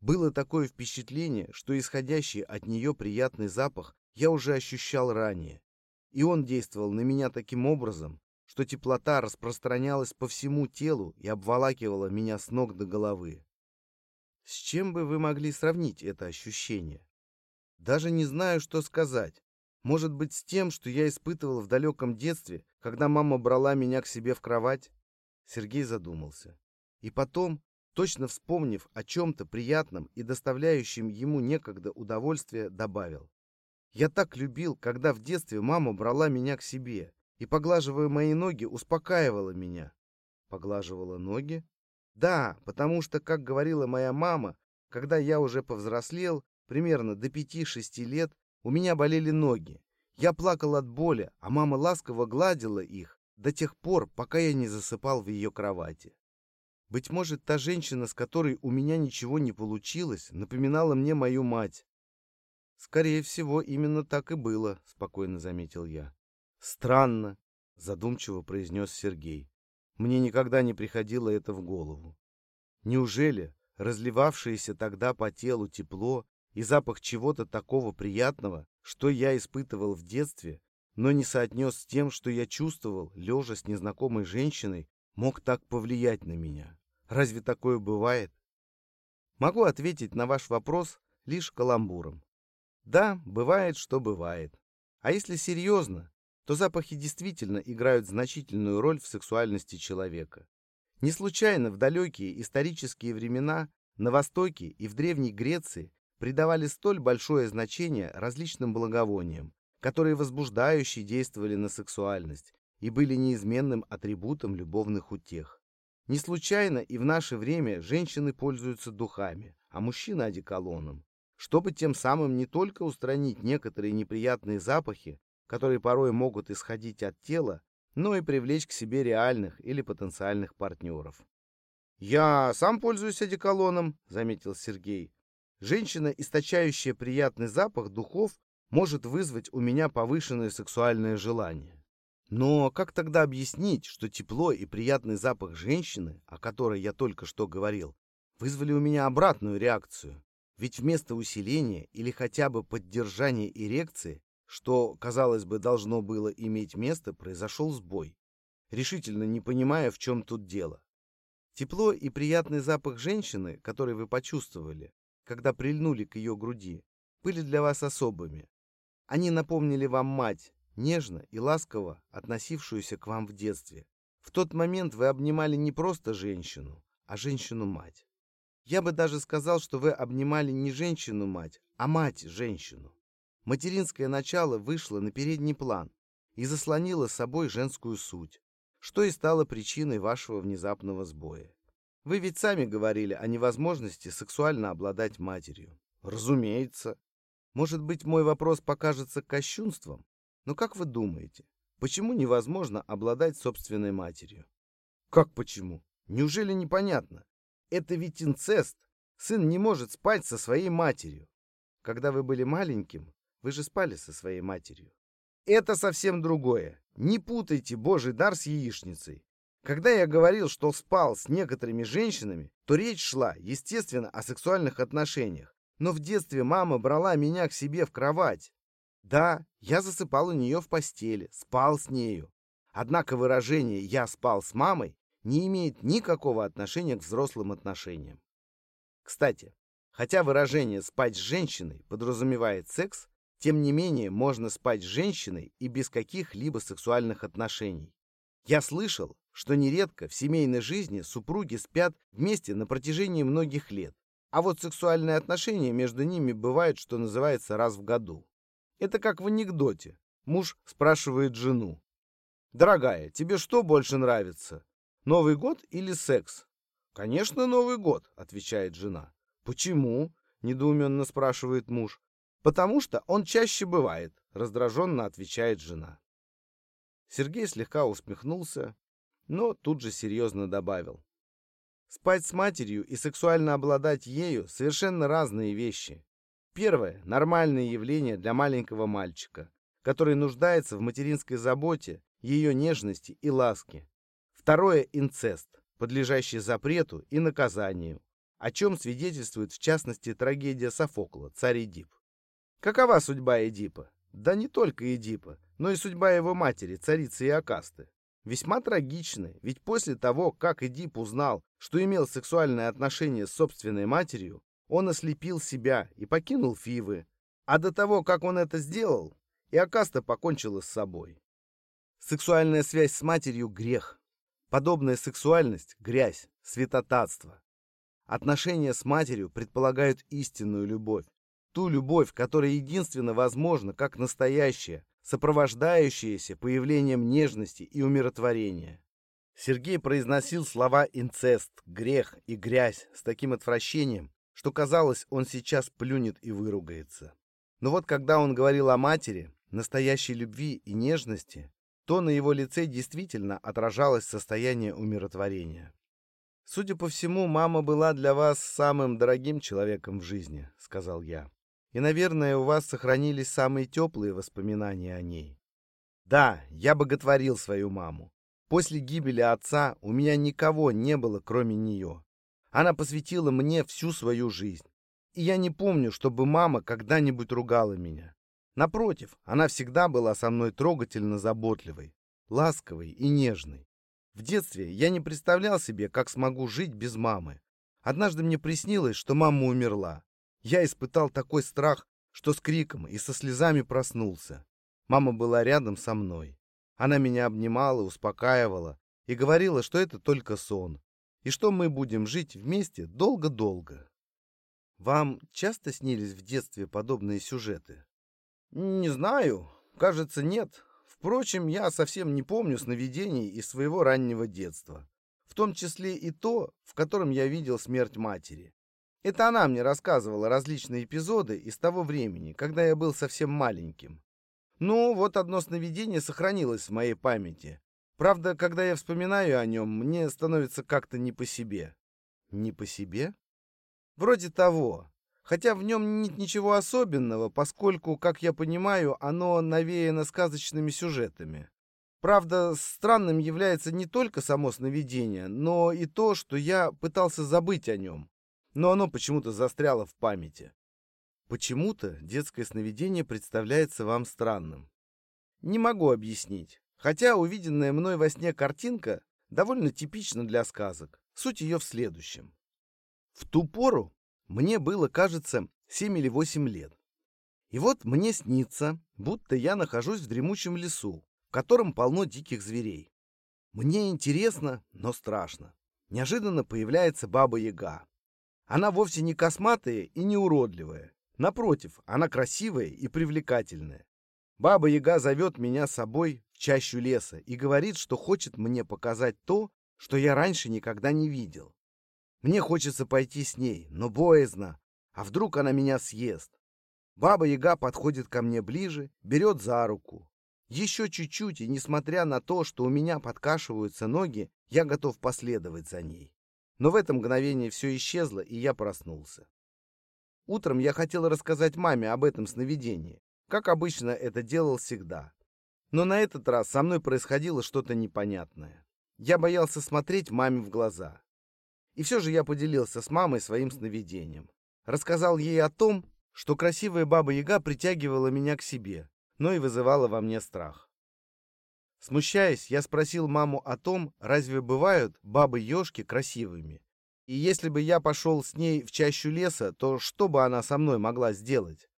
Было такое впечатление, что исходящий от нее приятный запах я уже ощущал ранее. И он действовал на меня таким образом, что теплота распространялась по всему телу и обволакивала меня с ног до головы. С чем бы вы могли сравнить это ощущение? Даже не знаю, что сказать. Может быть, с тем, что я испытывал в далеком детстве, когда мама брала меня к себе в кровать? Сергей задумался. И потом, точно вспомнив о чем-то приятном и доставляющем ему некогда удовольствие, добавил. Я так любил, когда в детстве мама брала меня к себе и, поглаживая мои ноги, успокаивала меня. Поглаживала ноги? Да, потому что, как говорила моя мама, когда я уже повзрослел, примерно до пяти-шести лет, у меня болели ноги. Я плакал от боли, а мама ласково гладила их до тех пор, пока я не засыпал в ее кровати. Быть может, та женщина, с которой у меня ничего не получилось, напоминала мне мою мать. Скорее всего, именно так и было, спокойно заметил я. Странно, задумчиво произнес Сергей. Мне никогда не приходило это в голову. Неужели разливавшееся тогда по телу тепло и запах чего-то такого приятного, что я испытывал в детстве, но не соотнес с тем, что я чувствовал, лежа с незнакомой женщиной, мог так повлиять на меня. Разве такое бывает? Могу ответить на ваш вопрос лишь каламбуром. Да, бывает, что бывает. А если серьезно, то запахи действительно играют значительную роль в сексуальности человека. Не случайно в далекие исторические времена на Востоке и в Древней Греции придавали столь большое значение различным благовониям, которые возбуждающе действовали на сексуальность и были неизменным атрибутом любовных утех. Не случайно и в наше время женщины пользуются духами, а мужчины – одеколоном, чтобы тем самым не только устранить некоторые неприятные запахи, которые порой могут исходить от тела, но и привлечь к себе реальных или потенциальных партнеров. «Я сам пользуюсь одеколоном», — заметил Сергей. Женщина, источающая приятный запах духов, может вызвать у меня повышенное сексуальное желание. Но как тогда объяснить, что тепло и приятный запах женщины, о которой я только что говорил, вызвали у меня обратную реакцию? Ведь вместо усиления или хотя бы поддержания эрекции, что, казалось бы, должно было иметь место, произошел сбой, решительно не понимая, в чем тут дело. Тепло и приятный запах женщины, который вы почувствовали, когда прильнули к ее груди, были для вас особыми. Они напомнили вам мать, нежно и ласково относившуюся к вам в детстве. В тот момент вы обнимали не просто женщину, а женщину-мать. Я бы даже сказал, что вы обнимали не женщину-мать, а мать-женщину. Материнское начало вышло на передний план и заслонило собой женскую суть, что и стало причиной вашего внезапного сбоя. Вы ведь сами говорили о невозможности сексуально обладать матерью. Разумеется. Может быть, мой вопрос покажется кощунством, но как вы думаете, почему невозможно обладать собственной матерью? Как почему? Неужели непонятно? Это ведь инцест. Сын не может спать со своей матерью. Когда вы были маленьким, вы же спали со своей матерью. Это совсем другое. Не путайте божий дар с яичницей. Когда я говорил, что спал с некоторыми женщинами, то речь шла, естественно, о сексуальных отношениях. Но в детстве мама брала меня к себе в кровать. Да, я засыпал у нее в постели, спал с нею. Однако выражение «я спал с мамой» не имеет никакого отношения к взрослым отношениям. Кстати, хотя выражение «спать с женщиной» подразумевает секс, тем не менее можно спать с женщиной и без каких-либо сексуальных отношений. Я слышал, что нередко в семейной жизни супруги спят вместе на протяжении многих лет, а вот сексуальные отношения между ними бывают, что называется, раз в году. Это как в анекдоте. Муж спрашивает жену. «Дорогая, тебе что больше нравится? Новый год или секс?» «Конечно, Новый год», — отвечает жена. «Почему?» — недоуменно спрашивает муж. «Потому что он чаще бывает», — раздраженно отвечает жена. Сергей слегка усмехнулся, но тут же серьезно добавил. Спать с матерью и сексуально обладать ею – совершенно разные вещи. Первое – нормальное явление для маленького мальчика, который нуждается в материнской заботе, ее нежности и ласке. Второе – инцест, подлежащий запрету и наказанию, о чем свидетельствует в частности трагедия Софокла «Царь Эдип». Какова судьба Эдипа? Да не только Эдипа, но и судьба его матери, царицы Иокасты. Весьма трагичны, ведь после того, как Эдип узнал, что имел сексуальное отношение с собственной матерью, он ослепил себя и покинул Фивы. А до того, как он это сделал, Иокаста покончила с собой. Сексуальная связь с матерью – грех. Подобная сексуальность – грязь, святотатство. Отношения с матерью предполагают истинную любовь. Ту любовь, которая единственно возможна как настоящая, сопровождающаяся появлением нежности и умиротворения. Сергей произносил слова «инцест», «грех» и «грязь» с таким отвращением, что казалось, он сейчас плюнет и выругается. Но вот когда он говорил о матери, настоящей любви и нежности, то на его лице действительно отражалось состояние умиротворения. «Судя по всему, мама была для вас самым дорогим человеком в жизни», — сказал я. «И, наверное, у вас сохранились самые теплые воспоминания о ней». «Да, я боготворил свою маму. После гибели отца у меня никого не было, кроме нее. Она посвятила мне всю свою жизнь. И я не помню, чтобы мама когда-нибудь ругала меня. Напротив, она всегда была со мной трогательно заботливой, ласковой и нежной. В детстве я не представлял себе, как смогу жить без мамы. Однажды мне приснилось, что мама умерла. Я испытал такой страх, что с криком и со слезами проснулся. Мама была рядом со мной. Она меня обнимала, успокаивала и говорила, что это только сон, и что мы будем жить вместе долго-долго. Вам часто снились в детстве подобные сюжеты? Не знаю. Кажется, нет. Впрочем, я совсем не помню сновидений из своего раннего детства. В том числе и то, в котором я видел смерть матери. Это она мне рассказывала различные эпизоды из того времени, когда я был совсем маленьким. Ну, вот одно сновидение сохранилось в моей памяти. Правда, когда я вспоминаю о нем, мне становится как-то не по себе. Не по себе? Вроде того. Хотя в нем нет ничего особенного, поскольку, как я понимаю, оно навеяно сказочными сюжетами. Правда, странным является не только само сновидение, но и то, что я пытался забыть о нем. Но оно почему-то застряло в памяти. Почему-то детское сновидение представляется вам странным. Не могу объяснить. Хотя увиденная мной во сне картинка довольно типична для сказок. Суть ее в следующем. В ту пору мне было, кажется, 7 или 8 лет. И вот мне снится, будто я нахожусь в дремучем лесу, в котором полно диких зверей. Мне интересно, но страшно. Неожиданно появляется Баба-Яга. Она вовсе не косматая и не уродливая. Напротив, она красивая и привлекательная. Баба-яга зовет меня с собой в чащу леса и говорит, что хочет мне показать то, что я раньше никогда не видел. Мне хочется пойти с ней, но боязно, а вдруг она меня съест. Баба-яга подходит ко мне ближе, берет за руку. Еще чуть-чуть, и несмотря на то, что у меня подкашиваются ноги, я готов последовать за ней. Но в это мгновение все исчезло, и я проснулся. Утром я хотел рассказать маме об этом сновидении, как обычно это делал всегда. Но на этот раз со мной происходило что-то непонятное. Я боялся смотреть маме в глаза. И все же я поделился с мамой своим сновидением. Рассказал ей о том, что красивая баба-яга притягивала меня к себе, но и вызывала во мне страх. Смущаясь, я спросил маму о том, разве бывают бабы-ежки красивыми, и если бы я пошел с ней в чащу леса, то что бы она со мной могла сделать?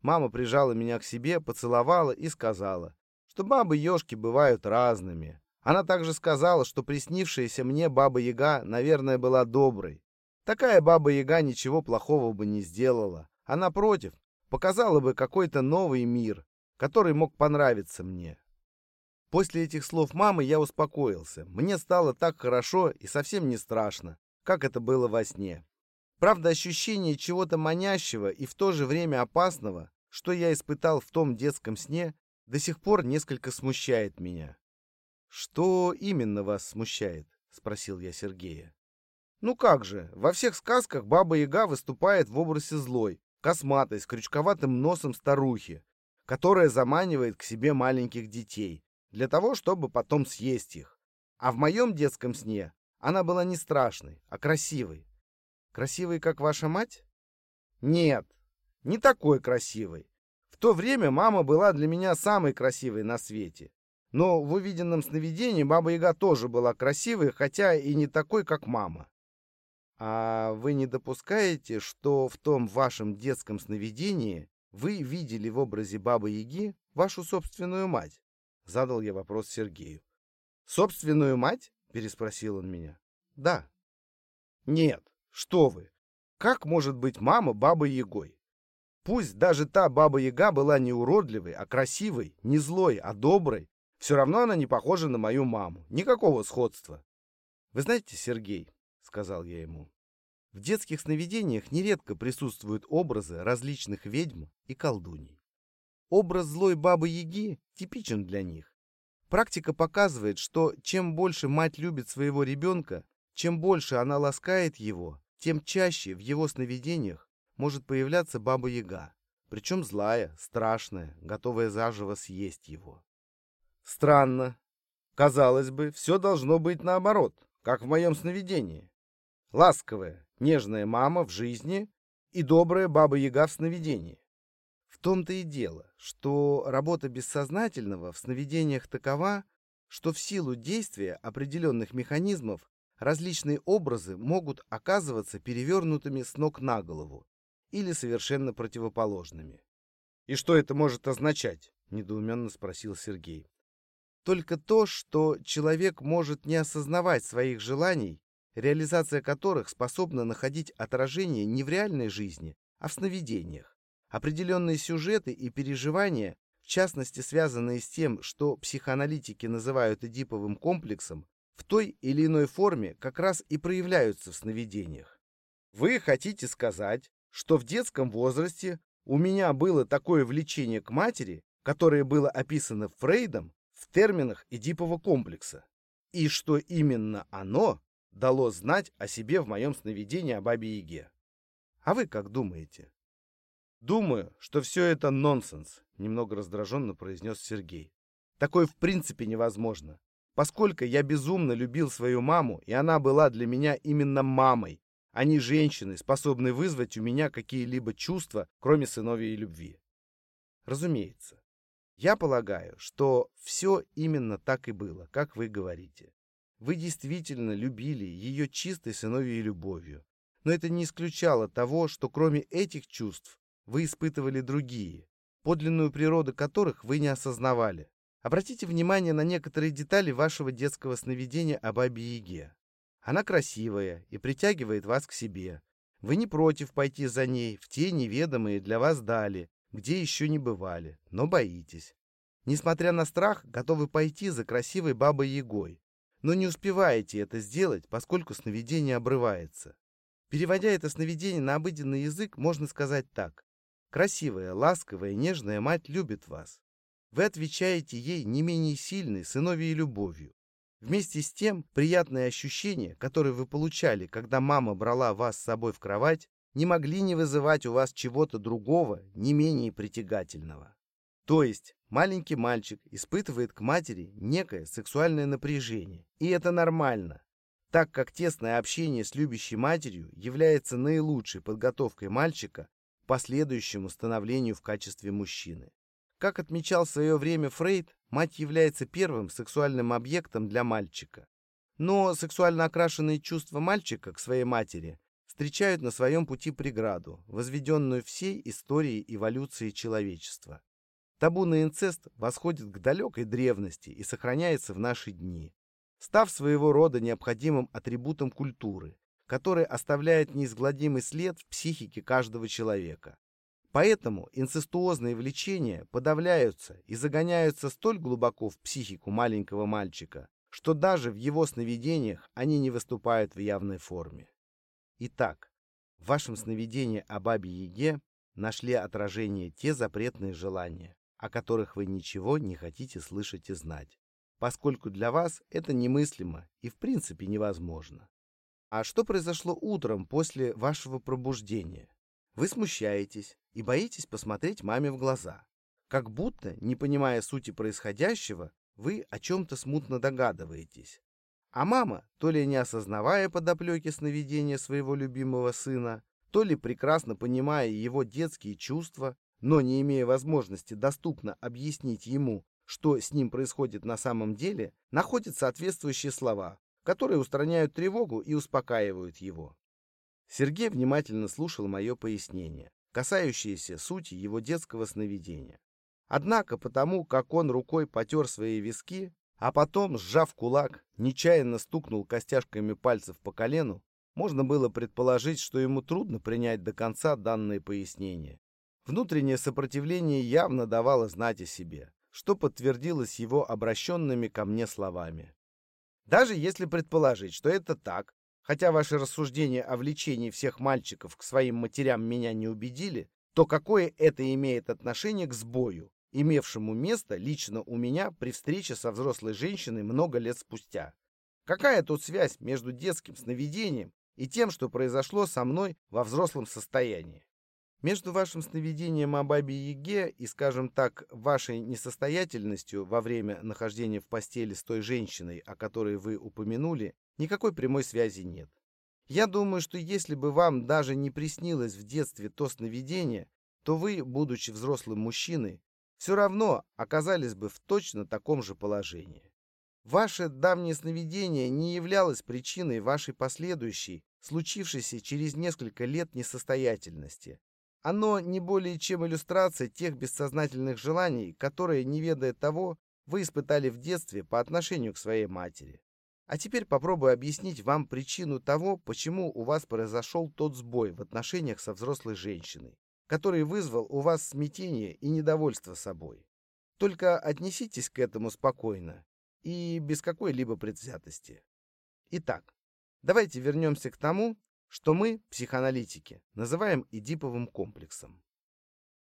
Мама прижала меня к себе, поцеловала и сказала, что бабы-ежки бывают разными. Она также сказала, что приснившаяся мне баба-яга, наверное, была доброй. Такая баба-яга ничего плохого бы не сделала, а напротив, показала бы какой-то новый мир, который мог понравиться мне. После этих слов мамы я успокоился. Мне стало так хорошо и совсем не страшно как это было во сне. Правда, ощущение чего-то манящего и в то же время опасного, что я испытал в том детском сне, до сих пор несколько смущает меня. «Что именно вас смущает?» — спросил я Сергея. Ну как же, во всех сказках Баба-Яга выступает в образе злой, косматой, с крючковатым носом старухи, которая заманивает к себе маленьких детей, для того, чтобы потом съесть их. А в моем детском сне она была не страшной, а красивой. Красивой, как ваша мать? Нет, не такой красивой. В то время мама была для меня самой красивой на свете. Но в увиденном сновидении Баба-Яга тоже была красивой, хотя и не такой, как мама. А вы не допускаете, что в том вашем детском сновидении вы видели в образе Бабы-Яги вашу собственную мать? Задал я вопрос Сергею. Собственную мать? Переспросил он меня. Да. Нет, что вы. Как может быть мама Бабой-Ягой? Пусть даже та Баба-Яга была не уродливой, а красивой, не злой, а доброй, все равно она не похожа на мою маму. Никакого сходства. Вы знаете, Сергей, сказал я ему. В детских сновидениях нередко присутствуют образы различных ведьм и колдуней. Образ злой бабы-яги типичен для них. Практика показывает, что чем больше мать любит своего ребенка, чем больше она ласкает его, тем чаще в его сновидениях может появляться баба-яга, причем злая, страшная, готовая заживо съесть его. Странно. Казалось бы, все должно быть наоборот, как в моем сновидении. Ласковая, нежная мама в жизни и добрая баба-яга в сновидении. В том-то и дело, что работа бессознательного в сновидениях такова, что в силу действия определенных механизмов различные образы могут оказываться перевернутыми с ног на голову или совершенно противоположными. «И что это может означать?» — недоуменно спросил Сергей. «Только то, что человек может не осознавать своих желаний реализация которых способна находить отражение не в реальной жизни, а в сновидениях. Определенные сюжеты и переживания, в частности связанные с тем, что психоаналитики называют эдиповым комплексом, в той или иной форме как раз и проявляются в сновидениях. Вы хотите сказать, что в детском возрасте у меня было такое влечение к матери, которое было описано Фрейдом терминах эдипового комплекса, и что именно оно дало знать о себе в моем сновидении о бабе Яге. А вы как думаете? Думаю, что все это нонсенс, немного раздраженно произнес Сергей. Такое в принципе невозможно. Поскольку я безумно любил свою маму, и она была для меня именно мамой, а не женщиной, способной вызвать у меня какие-либо чувства, кроме сыновьей любви. Разумеется. Я полагаю, что все именно так и было, как вы говорите. Вы действительно любили ее чистой сыновьей любовью. Но это не исключало того, что кроме этих чувств вы испытывали другие, подлинную природу которых вы не осознавали. Обратите внимание на некоторые детали вашего детского сновидения о бабе Яге. Она красивая и притягивает вас к себе. Вы не против пойти за ней в те неведомые для вас дали, где еще не бывали, но боитесь. Несмотря на страх, готовы пойти за красивой бабой Ягой, но не успеваете это сделать, поскольку сновидение обрывается. Переводя это сновидение на обыденный язык, можно сказать так. Красивая, ласковая, нежная мать любит вас. Вы отвечаете ей не менее сильной сыновьей любовью. Вместе с тем, приятные ощущения, которые вы получали, когда мама брала вас с собой в кровать, не могли не вызывать у вас чего-то другого, не менее притягательного. То есть маленький мальчик испытывает к матери некое сексуальное напряжение, и это нормально, так как тесное общение с любящей матерью является наилучшей подготовкой мальчика к последующему становлению в качестве мужчины. Как отмечал в свое время Фрейд, мать является первым сексуальным объектом для мальчика. Но сексуально окрашенные чувства мальчика к своей матери встречают на своем пути преграду, возведенную всей историей эволюции человечества. Табу на инцест восходит к далекой древности и сохраняется в наши дни, став своего рода необходимым атрибутом культуры, который оставляет неизгладимый след в психике каждого человека. Поэтому инцестуозные влечения подавляются и загоняются столь глубоко в психику маленького мальчика, что даже в его сновидениях они не выступают в явной форме. Итак, в вашем сновидении о бабе Яге нашли отражение те запретные желания, о которых вы ничего не хотите слышать и знать, поскольку для вас это немыслимо и в принципе невозможно. А что произошло утром после вашего пробуждения? Вы смущаетесь и боитесь посмотреть маме в глаза. Как будто, не понимая сути происходящего, вы о чем-то смутно догадываетесь. А мама, то ли не осознавая подоплеки сновидения своего любимого сына, то ли прекрасно понимая его детские чувства, но не имея возможности доступно объяснить ему, что с ним происходит на самом деле, находит соответствующие слова, которые устраняют тревогу и успокаивают его. Сергей внимательно слушал мое пояснение, касающееся сути его детского сновидения. Однако потому, как он рукой потер свои виски, а потом, сжав кулак, нечаянно стукнул костяшками пальцев по колену, можно было предположить, что ему трудно принять до конца данные пояснения. Внутреннее сопротивление явно давало знать о себе, что подтвердилось его обращенными ко мне словами. Даже если предположить, что это так, хотя ваши рассуждения о влечении всех мальчиков к своим матерям меня не убедили, то какое это имеет отношение к сбою, имевшему место лично у меня при встрече со взрослой женщиной много лет спустя? Какая тут связь между детским сновидением и тем, что произошло со мной во взрослом состоянии? Между вашим сновидением о бабе Яге и, скажем так, вашей несостоятельностью во время нахождения в постели с той женщиной, о которой вы упомянули, никакой прямой связи нет. Я думаю, что если бы вам даже не приснилось в детстве то сновидение, то вы, будучи взрослым мужчиной, все равно оказались бы в точно таком же положении. Ваше давнее сновидение не являлось причиной вашей последующей, случившейся через несколько лет несостоятельности. Оно не более чем иллюстрация тех бессознательных желаний, которые, не ведая того, вы испытали в детстве по отношению к своей матери. А теперь попробую объяснить вам причину того, почему у вас произошел тот сбой в отношениях со взрослой женщиной, который вызвал у вас смятение и недовольство собой. Только отнеситесь к этому спокойно и без какой-либо предвзятости. Итак, давайте вернемся к тому, что мы, психоаналитики, называем Эдиповым комплексом.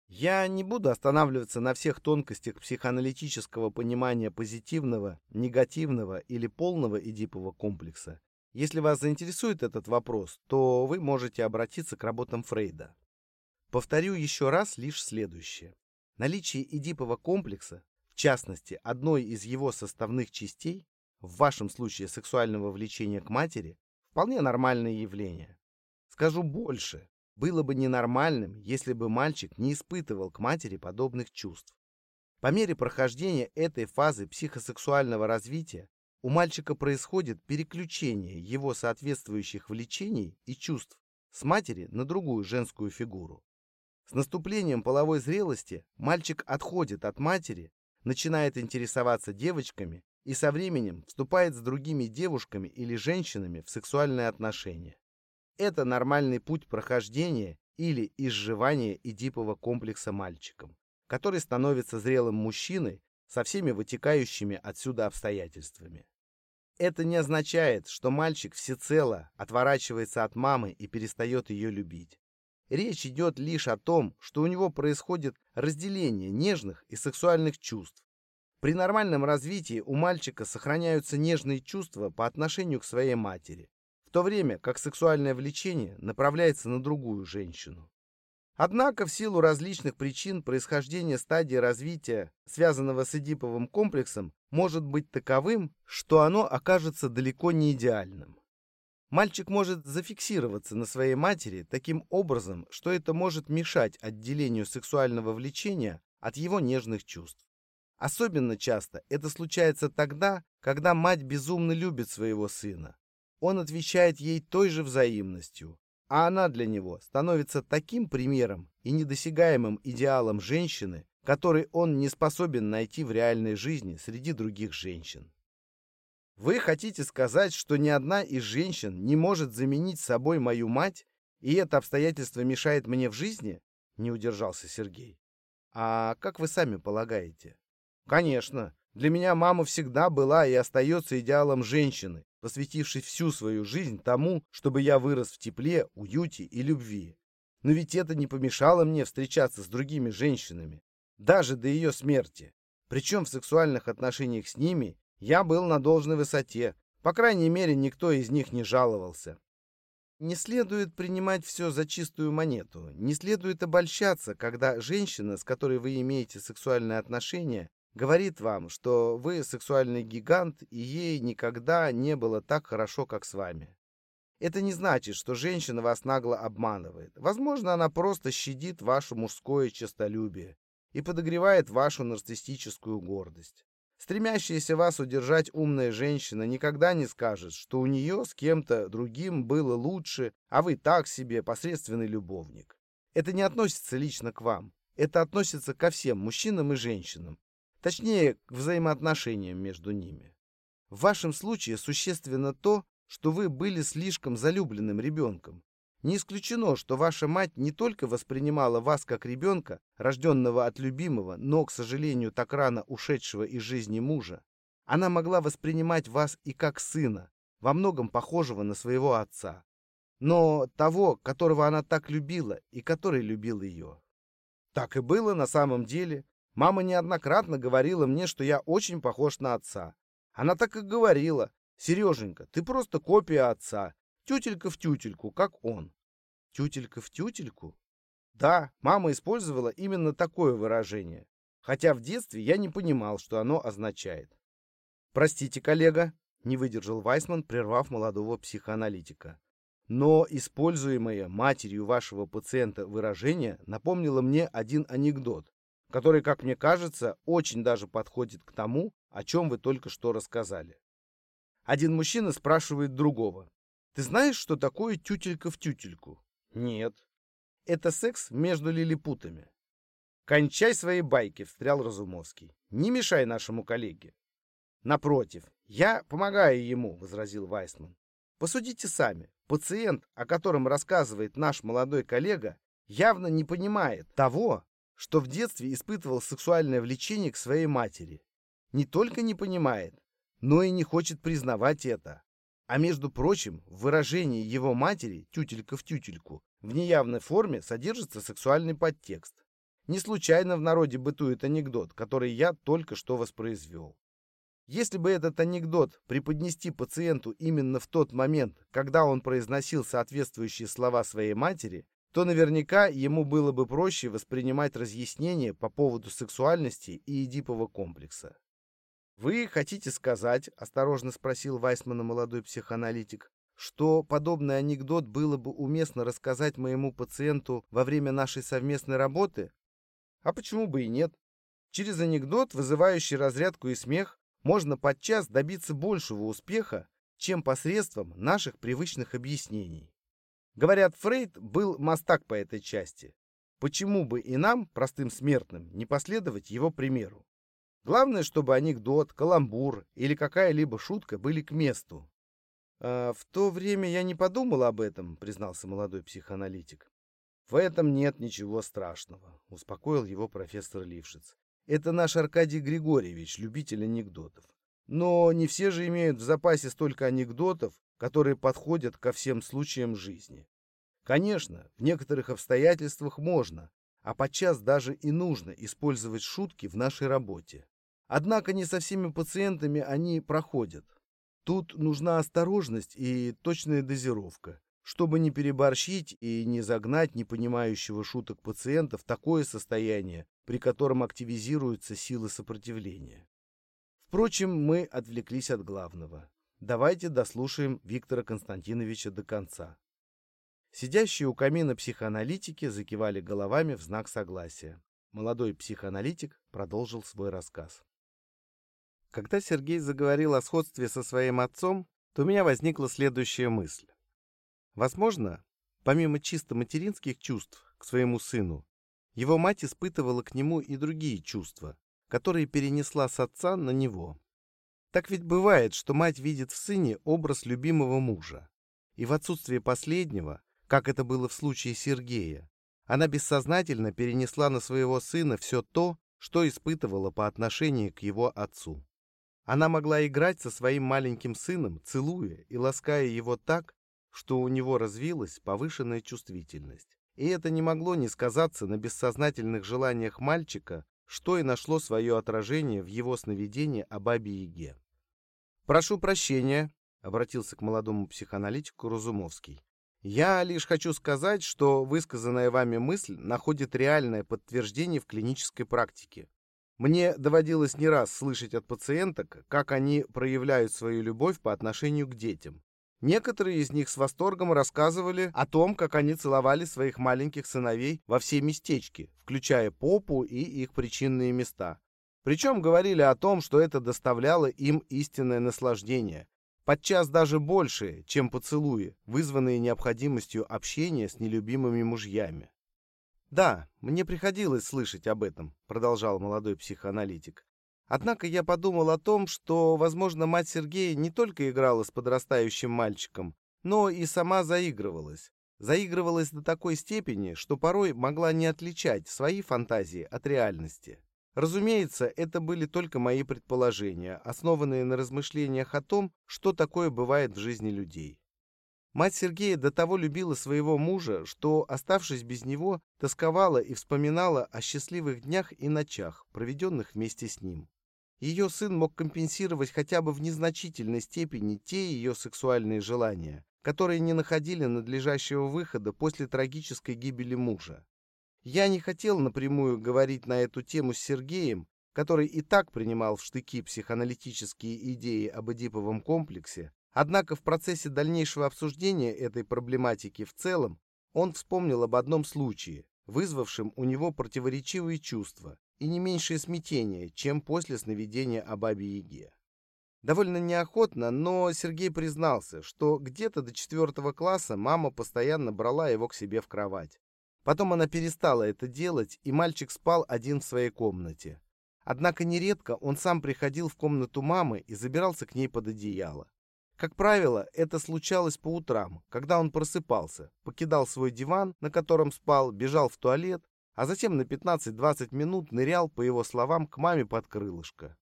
Я не буду останавливаться на всех тонкостях психоаналитического понимания позитивного, негативного или полного Эдипового комплекса. Если вас заинтересует этот вопрос, то вы можете обратиться к работам Фрейда. Повторю еще раз лишь следующее. Наличие Эдипового комплекса, в частности, одной из его составных частей, в вашем случае сексуального влечения к матери, вполне нормальное явление. Скажу больше, было бы ненормальным, если бы мальчик не испытывал к матери подобных чувств. По мере прохождения этой фазы психосексуального развития у мальчика происходит переключение его соответствующих влечений и чувств с матери на другую женскую фигуру. С наступлением половой зрелости мальчик отходит от матери, начинает интересоваться девочками и со временем вступает с другими девушками или женщинами в сексуальные отношения. Это нормальный путь прохождения или изживания Эдипова комплекса мальчиком, который становится зрелым мужчиной со всеми вытекающими отсюда обстоятельствами. Это не означает, что мальчик всецело отворачивается от мамы и перестает ее любить. Речь идет лишь о том, что у него происходит разделение нежных и сексуальных чувств. При нормальном развитии у мальчика сохраняются нежные чувства по отношению к своей матери, в то время как сексуальное влечение направляется на другую женщину. Однако в силу различных причин происхождение стадии развития, связанного с Эдиповым комплексом, может быть таковым, что оно окажется далеко не идеальным. Мальчик может зафиксироваться на своей матери таким образом, что это может мешать отделению сексуального влечения от его нежных чувств. Особенно часто это случается тогда, когда мать безумно любит своего сына, он отвечает ей той же взаимностью, а она для него становится таким примером и недосягаемым идеалом женщины, который он не способен найти в реальной жизни среди других женщин. Вы хотите сказать, что ни одна из женщин не может заменить собой мою мать, и это обстоятельство мешает мне в жизни? Не удержался Сергей. А как вы сами полагаете? Конечно, для меня мама всегда была и остается идеалом женщины, посвятивший всю свою жизнь тому, чтобы я вырос в тепле, уюте и любви. Но ведь это не помешало мне встречаться с другими женщинами, даже до ее смерти. Причем в сексуальных отношениях с ними я был на должной высоте. По крайней мере, никто из них не жаловался. Не следует принимать все за чистую монету. Не следует обольщаться, когда женщина, с которой вы имеете сексуальные отношения, говорит вам, что вы сексуальный гигант, и ей никогда не было так хорошо, как с вами. Это не значит, что женщина вас нагло обманывает. Возможно, она просто щадит ваше мужское честолюбие и подогревает вашу нарциссическую гордость. Стремящаяся вас удержать умная женщина никогда не скажет, что у нее с кем-то другим было лучше, а вы так себе посредственный любовник. Это не относится лично к вам. Это относится ко всем мужчинам и женщинам. Точнее, к взаимоотношениям между ними. В вашем случае существенно то, что вы были слишком залюбленным ребенком. Не исключено, что ваша мать не только воспринимала вас как ребенка, рожденного от любимого, но, к сожалению, так рано ушедшего из жизни мужа. Она могла воспринимать вас и как сына, во многом похожего на своего отца. Но того, которого она так любила и который любил ее. Так и было на самом деле. Мама неоднократно говорила мне, что я очень похож на отца. Она так и говорила, Сереженька, ты просто копия отца. Тютелька в тютельку, как он. Тютелька в тютельку? Да, мама использовала именно такое выражение. Хотя в детстве я не понимал, что оно означает. Простите, коллега, не выдержал Вайсман, прервав молодого психоаналитика. Но используемое матерью вашего пациента выражение напомнило мне один анекдот, который, как мне кажется, очень даже подходит к тому, о чем вы только что рассказали. Один мужчина спрашивает другого. Ты знаешь, что такое тютелька в тютельку? Нет. Это секс между лилипутами. Кончай свои байки, встрял Разумовский. Не мешай нашему коллеге. Напротив, я помогаю ему, возразил Вайсман. Посудите сами. Пациент, о котором рассказывает наш молодой коллега, явно не понимает того, что в детстве испытывал сексуальное влечение к своей матери. Не только не понимает, но и не хочет признавать это. А между прочим, в выражении его матери «тютелька в тютельку» в неявной форме содержится сексуальный подтекст. Не случайно в народе бытует анекдот, который я только что воспроизвел. Если бы этот анекдот преподнести пациенту именно в тот момент, когда он произносил соответствующие слова своей матери, то наверняка ему было бы проще воспринимать разъяснения по поводу сексуальности и эдипового комплекса. «Вы хотите сказать, — осторожно спросил Вайсмана молодой психоаналитик, — что подобный анекдот было бы уместно рассказать моему пациенту во время нашей совместной работы? А почему бы и нет? Через анекдот, вызывающий разрядку и смех, можно подчас добиться большего успеха, чем посредством наших привычных объяснений. Говорят, Фрейд был мастак по этой части. Почему бы и нам, простым смертным, не последовать его примеру? Главное, чтобы анекдот, каламбур или какая-либо шутка были к месту. А в то время я не подумал об этом, признался молодой психоаналитик. В этом нет ничего страшного, успокоил его профессор Лившиц. Это наш Аркадий Григорьевич, любитель анекдотов. Но не все же имеют в запасе столько анекдотов, которые подходят ко всем случаям жизни. Конечно, в некоторых обстоятельствах можно, а подчас даже и нужно использовать шутки в нашей работе. Однако не со всеми пациентами они проходят. Тут нужна осторожность и точная дозировка, чтобы не переборщить и не загнать непонимающего шуток пациента в такое состояние, при котором активизируются силы сопротивления. Впрочем, мы отвлеклись от главного. Давайте дослушаем Виктора Константиновича до конца. Сидящие у камина психоаналитики закивали головами в знак согласия. Молодой психоаналитик продолжил свой рассказ. Когда Сергей заговорил о сходстве со своим отцом, то у меня возникла следующая мысль. Возможно, помимо чисто материнских чувств к своему сыну, его мать испытывала к нему и другие чувства, которые перенесла с отца на него. Так ведь бывает, что мать видит в сыне образ любимого мужа, и в отсутствие последнего, как это было в случае Сергея, она бессознательно перенесла на своего сына все то, что испытывала по отношению к его отцу. Она могла играть со своим маленьким сыном, целуя и лаская его так, что у него развилась повышенная чувствительность. И это не могло не сказаться на бессознательных желаниях мальчика, что и нашло свое отражение в его сновидении о бабе-яге. «Прошу прощения», — обратился к молодому психоаналитику Разумовский. Я лишь хочу сказать, что высказанная вами мысль находит реальное подтверждение в клинической практике. Мне доводилось не раз слышать от пациенток, как они проявляют свою любовь по отношению к детям. Некоторые из них с восторгом рассказывали о том, как они целовали своих маленьких сыновей во все местечки, включая попу и их причинные места. Причем говорили о том, что это доставляло им истинное наслаждение, подчас даже большее, чем поцелуи, вызванные необходимостью общения с нелюбимыми мужьями. «Да, мне приходилось слышать об этом», — продолжал молодой психоаналитик. Однако я подумал о том, что, возможно, мать Сергея не только играла с подрастающим мальчиком, но и сама заигрывалась. Заигрывалась до такой степени, что порой могла не отличать свои фантазии от реальности. Разумеется, это были только мои предположения, основанные на размышлениях о том, что такое бывает в жизни людей. Мать Сергея до того любила своего мужа, что, оставшись без него, тосковала и вспоминала о счастливых днях и ночах, проведенных вместе с ним. Ее сын мог компенсировать хотя бы в незначительной степени те ее сексуальные желания, которые не находили надлежащего выхода после трагической гибели мужа. Я не хотел напрямую говорить на эту тему с Сергеем, который и так принимал в штыки психоаналитические идеи об Эдиповом комплексе, однако в процессе дальнейшего обсуждения этой проблематики в целом он вспомнил об одном случае, вызвавшем у него противоречивые чувства и не меньшее смятение, чем после сновидения о Бабе-Яге. Довольно неохотно, но Сергей признался, что где-то до четвертого класса мама постоянно брала его к себе в кровать. Потом она перестала это делать, и мальчик спал один в своей комнате. Однако нередко он сам приходил в комнату мамы и забирался к ней под одеяло. Как правило, это случалось по утрам, когда он просыпался, покидал свой диван, на котором спал, бежал в туалет, а затем на 15-20 минут нырял, по его словам, к маме под крылышко.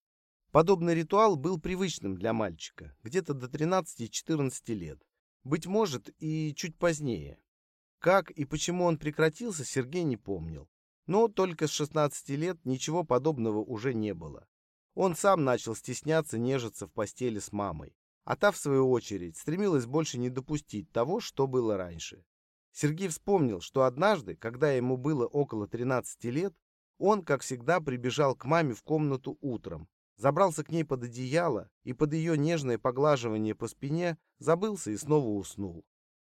Подобный ритуал был привычным для мальчика, где-то до 13-14 лет. Быть может, и чуть позднее. Как и почему он прекратился, Сергей не помнил. Но только с 16 лет ничего подобного уже не было. Он сам начал стесняться нежиться в постели с мамой, а та, в свою очередь, стремилась больше не допустить того, что было раньше. Сергей вспомнил, что однажды, когда ему было около 13 лет, он, как всегда, прибежал к маме в комнату утром, забрался к ней под одеяло и под ее нежное поглаживание по спине забылся и снова уснул.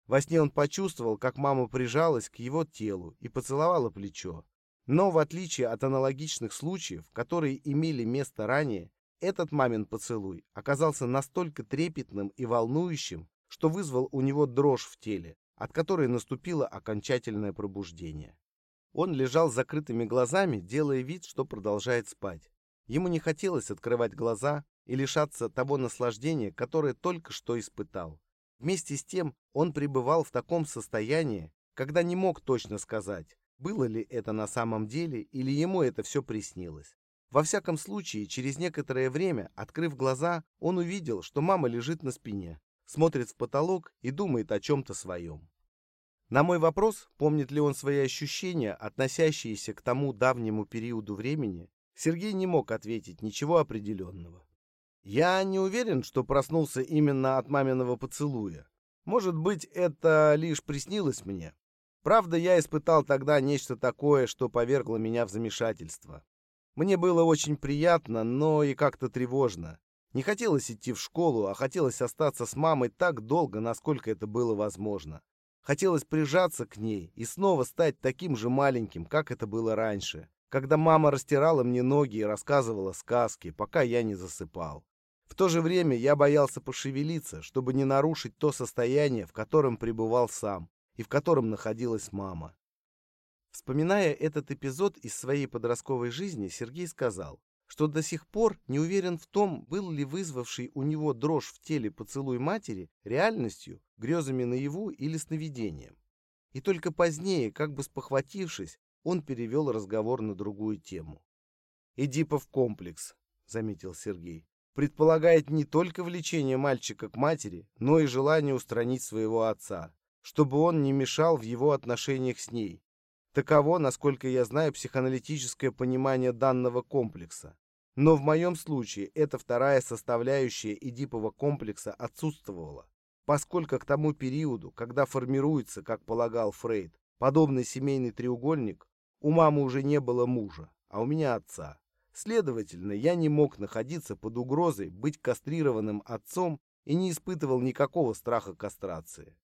Во сне он почувствовал, как мама прижалась к его телу и поцеловала плечо. Но в отличие от аналогичных случаев, которые имели место ранее, этот мамин поцелуй оказался настолько трепетным и волнующим, что вызвал у него дрожь в теле, от которой наступило окончательное пробуждение. Он лежал с закрытыми глазами, делая вид, что продолжает спать. Ему не хотелось открывать глаза и лишаться того наслаждения, которое только что испытал. Вместе с тем он пребывал в таком состоянии, когда не мог точно сказать, было ли это на самом деле или ему это все приснилось. Во всяком случае, через некоторое время, открыв глаза, он увидел, что мама лежит на спине, смотрит в потолок и думает о чем-то своем. На мой вопрос, помнит ли он свои ощущения, относящиеся к тому давнему периоду времени, Сергей не мог ответить ничего определенного. Я не уверен, что проснулся именно от маминого поцелуя. Может быть, это лишь приснилось мне. Правда, я испытал тогда нечто такое, что повергло меня в замешательство. Мне было очень приятно, но и как-то тревожно. Не хотелось идти в школу, а хотелось остаться с мамой так долго, насколько это было возможно. Хотелось прижаться к ней и снова стать таким же маленьким, как это было раньше, когда мама растирала мне ноги и рассказывала сказки, пока я не засыпал. В то же время я боялся пошевелиться, чтобы не нарушить то состояние, в котором пребывал сам и в котором находилась мама. Вспоминая этот эпизод из своей подростковой жизни, Сергей сказал, что до сих пор не уверен в том, был ли вызвавший у него дрожь в теле поцелуй матери реальностью, грезами наяву или сновидением. И только позднее, как бы спохватившись, он перевел разговор на другую тему. «Эдипов комплекс», — заметил Сергей предполагает не только влечение мальчика к матери, но и желание устранить своего отца, чтобы он не мешал в его отношениях с ней. Таково, насколько я знаю, психоаналитическое понимание данного комплекса. Но в моем случае эта вторая составляющая Эдипова комплекса отсутствовала. поскольку к тому периоду, когда формируется, как полагал Фрейд, подобный семейный треугольник, у мамы уже не было мужа, а у меня отца. Следовательно, я не мог находиться под угрозой быть кастрированным отцом и не испытывал никакого страха кастрации.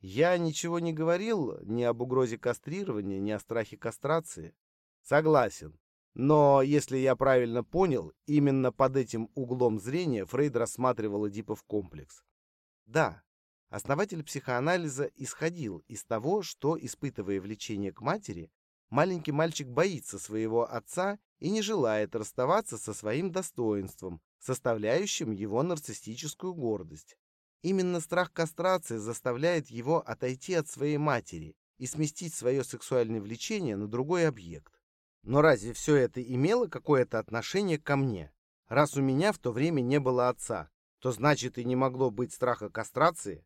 Я ничего не говорил ни об угрозе кастрирования, ни о страхе кастрации. Согласен. Но, если я правильно понял, именно под этим углом зрения Фрейд рассматривал Эдипов комплекс. Да, основатель психоанализа исходил из того, что, испытывая влечение к матери, маленький мальчик боится своего отца и не желает расставаться со своим достоинством, составляющим его нарциссическую гордость. Именно страх кастрации заставляет его отойти от своей матери и сместить свое сексуальное влечение на другой объект. Но разве все это имело какое-то отношение ко мне? Раз у меня в то время не было отца, то значит и не могло быть страха кастрации?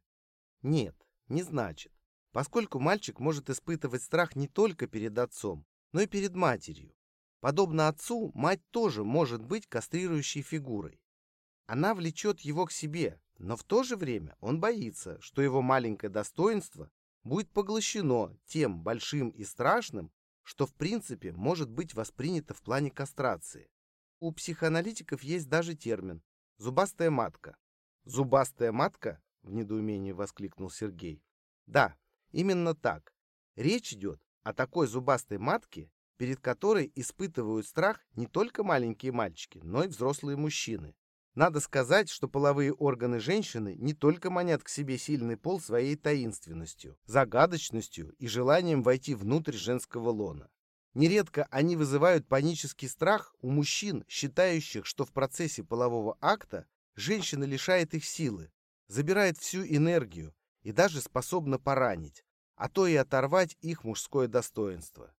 Нет, не значит. Поскольку мальчик может испытывать страх не только перед отцом, но и перед матерью. Подобно отцу, мать тоже может быть кастрирующей фигурой. Она влечет его к себе, но в то же время он боится, что его маленькое достоинство будет поглощено тем большим и страшным, что в принципе может быть воспринято в плане кастрации. У психоаналитиков есть даже термин «зубастая матка». «Зубастая матка?» — в недоумении воскликнул Сергей. «Да, именно так. Речь идет о такой зубастой матке, перед которой испытывают страх не только маленькие мальчики, но и взрослые мужчины. Надо сказать, что половые органы женщины не только манят к себе сильный пол своей таинственностью, загадочностью и желанием войти внутрь женского лона. Нередко они вызывают панический страх у мужчин, считающих, что в процессе полового акта женщина лишает их силы, забирает всю энергию и даже способна поранить, а то и оторвать их мужское достоинство.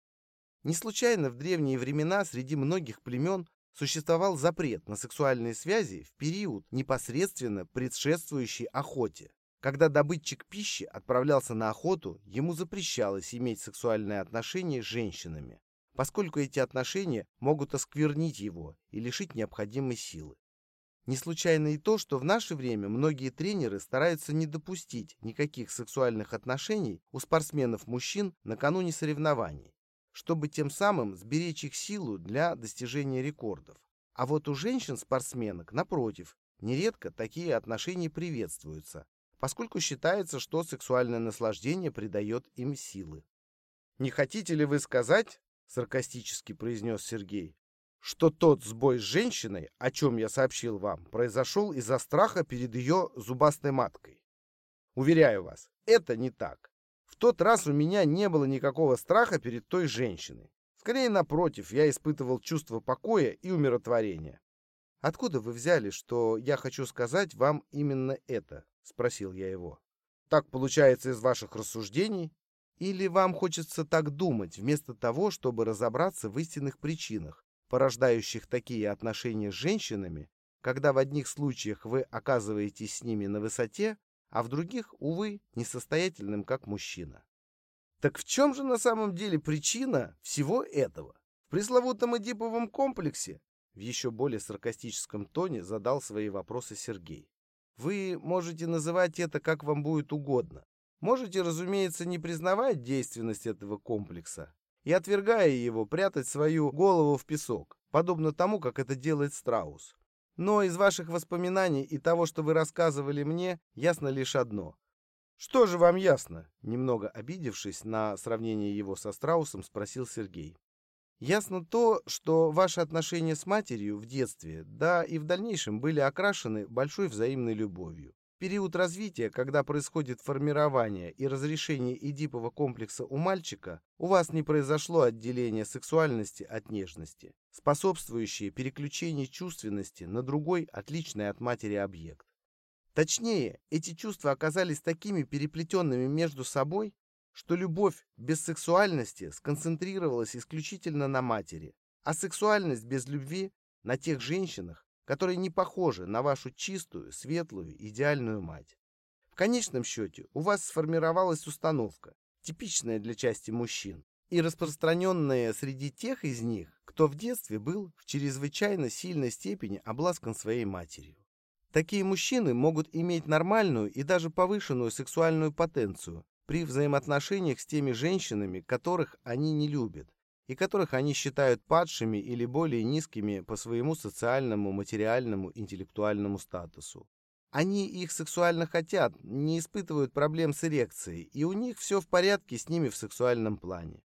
Не случайно в древние времена среди многих племен существовал запрет на сексуальные связи в период, непосредственно предшествующий охоте. Когда добытчик пищи отправлялся на охоту, ему запрещалось иметь сексуальные отношения с женщинами, поскольку эти отношения могут осквернить его и лишить необходимой силы. Не случайно и то, что в наше время многие тренеры стараются не допустить никаких сексуальных отношений у спортсменов-мужчин накануне соревнований чтобы тем самым сберечь их силу для достижения рекордов. А вот у женщин-спортсменок, напротив, нередко такие отношения приветствуются, поскольку считается, что сексуальное наслаждение придает им силы. «Не хотите ли вы сказать, — саркастически произнес Сергей, — что тот сбой с женщиной, о чем я сообщил вам, произошел из-за страха перед ее зубастой маткой? Уверяю вас, это не так. В тот раз у меня не было никакого страха перед той женщиной. Скорее, напротив, я испытывал чувство покоя и умиротворения. «Откуда вы взяли, что я хочу сказать вам именно это?» — спросил я его. «Так получается из ваших рассуждений? Или вам хочется так думать, вместо того, чтобы разобраться в истинных причинах, порождающих такие отношения с женщинами, когда в одних случаях вы оказываетесь с ними на высоте, а в других, увы, несостоятельным как мужчина. Так в чем же на самом деле причина всего этого? В пресловутом Эдиповом комплексе? В еще более саркастическом тоне задал свои вопросы Сергей. Вы можете называть это как вам будет угодно. Можете, разумеется, не признавать действенность этого комплекса и, отвергая его, прятать свою голову в песок, подобно тому, как это делает страус. Но из ваших воспоминаний и того, что вы рассказывали мне, ясно лишь одно. Что же вам ясно? Немного обидевшись на сравнение его со Страусом, спросил Сергей. Ясно то, что ваши отношения с матерью в детстве, да и в дальнейшем были окрашены большой взаимной любовью период развития, когда происходит формирование и разрешение эдипового комплекса у мальчика, у вас не произошло отделение сексуальности от нежности, способствующее переключению чувственности на другой, отличный от матери объект. Точнее, эти чувства оказались такими переплетенными между собой, что любовь без сексуальности сконцентрировалась исключительно на матери, а сексуальность без любви на тех женщинах, которые не похожи на вашу чистую, светлую, идеальную мать. В конечном счете у вас сформировалась установка, типичная для части мужчин, и распространенная среди тех из них, кто в детстве был в чрезвычайно сильной степени обласкан своей матерью. Такие мужчины могут иметь нормальную и даже повышенную сексуальную потенцию при взаимоотношениях с теми женщинами, которых они не любят, и которых они считают падшими или более низкими по своему социальному, материальному, интеллектуальному статусу. Они их сексуально хотят, не испытывают проблем с эрекцией, и у них все в порядке с ними в сексуальном плане.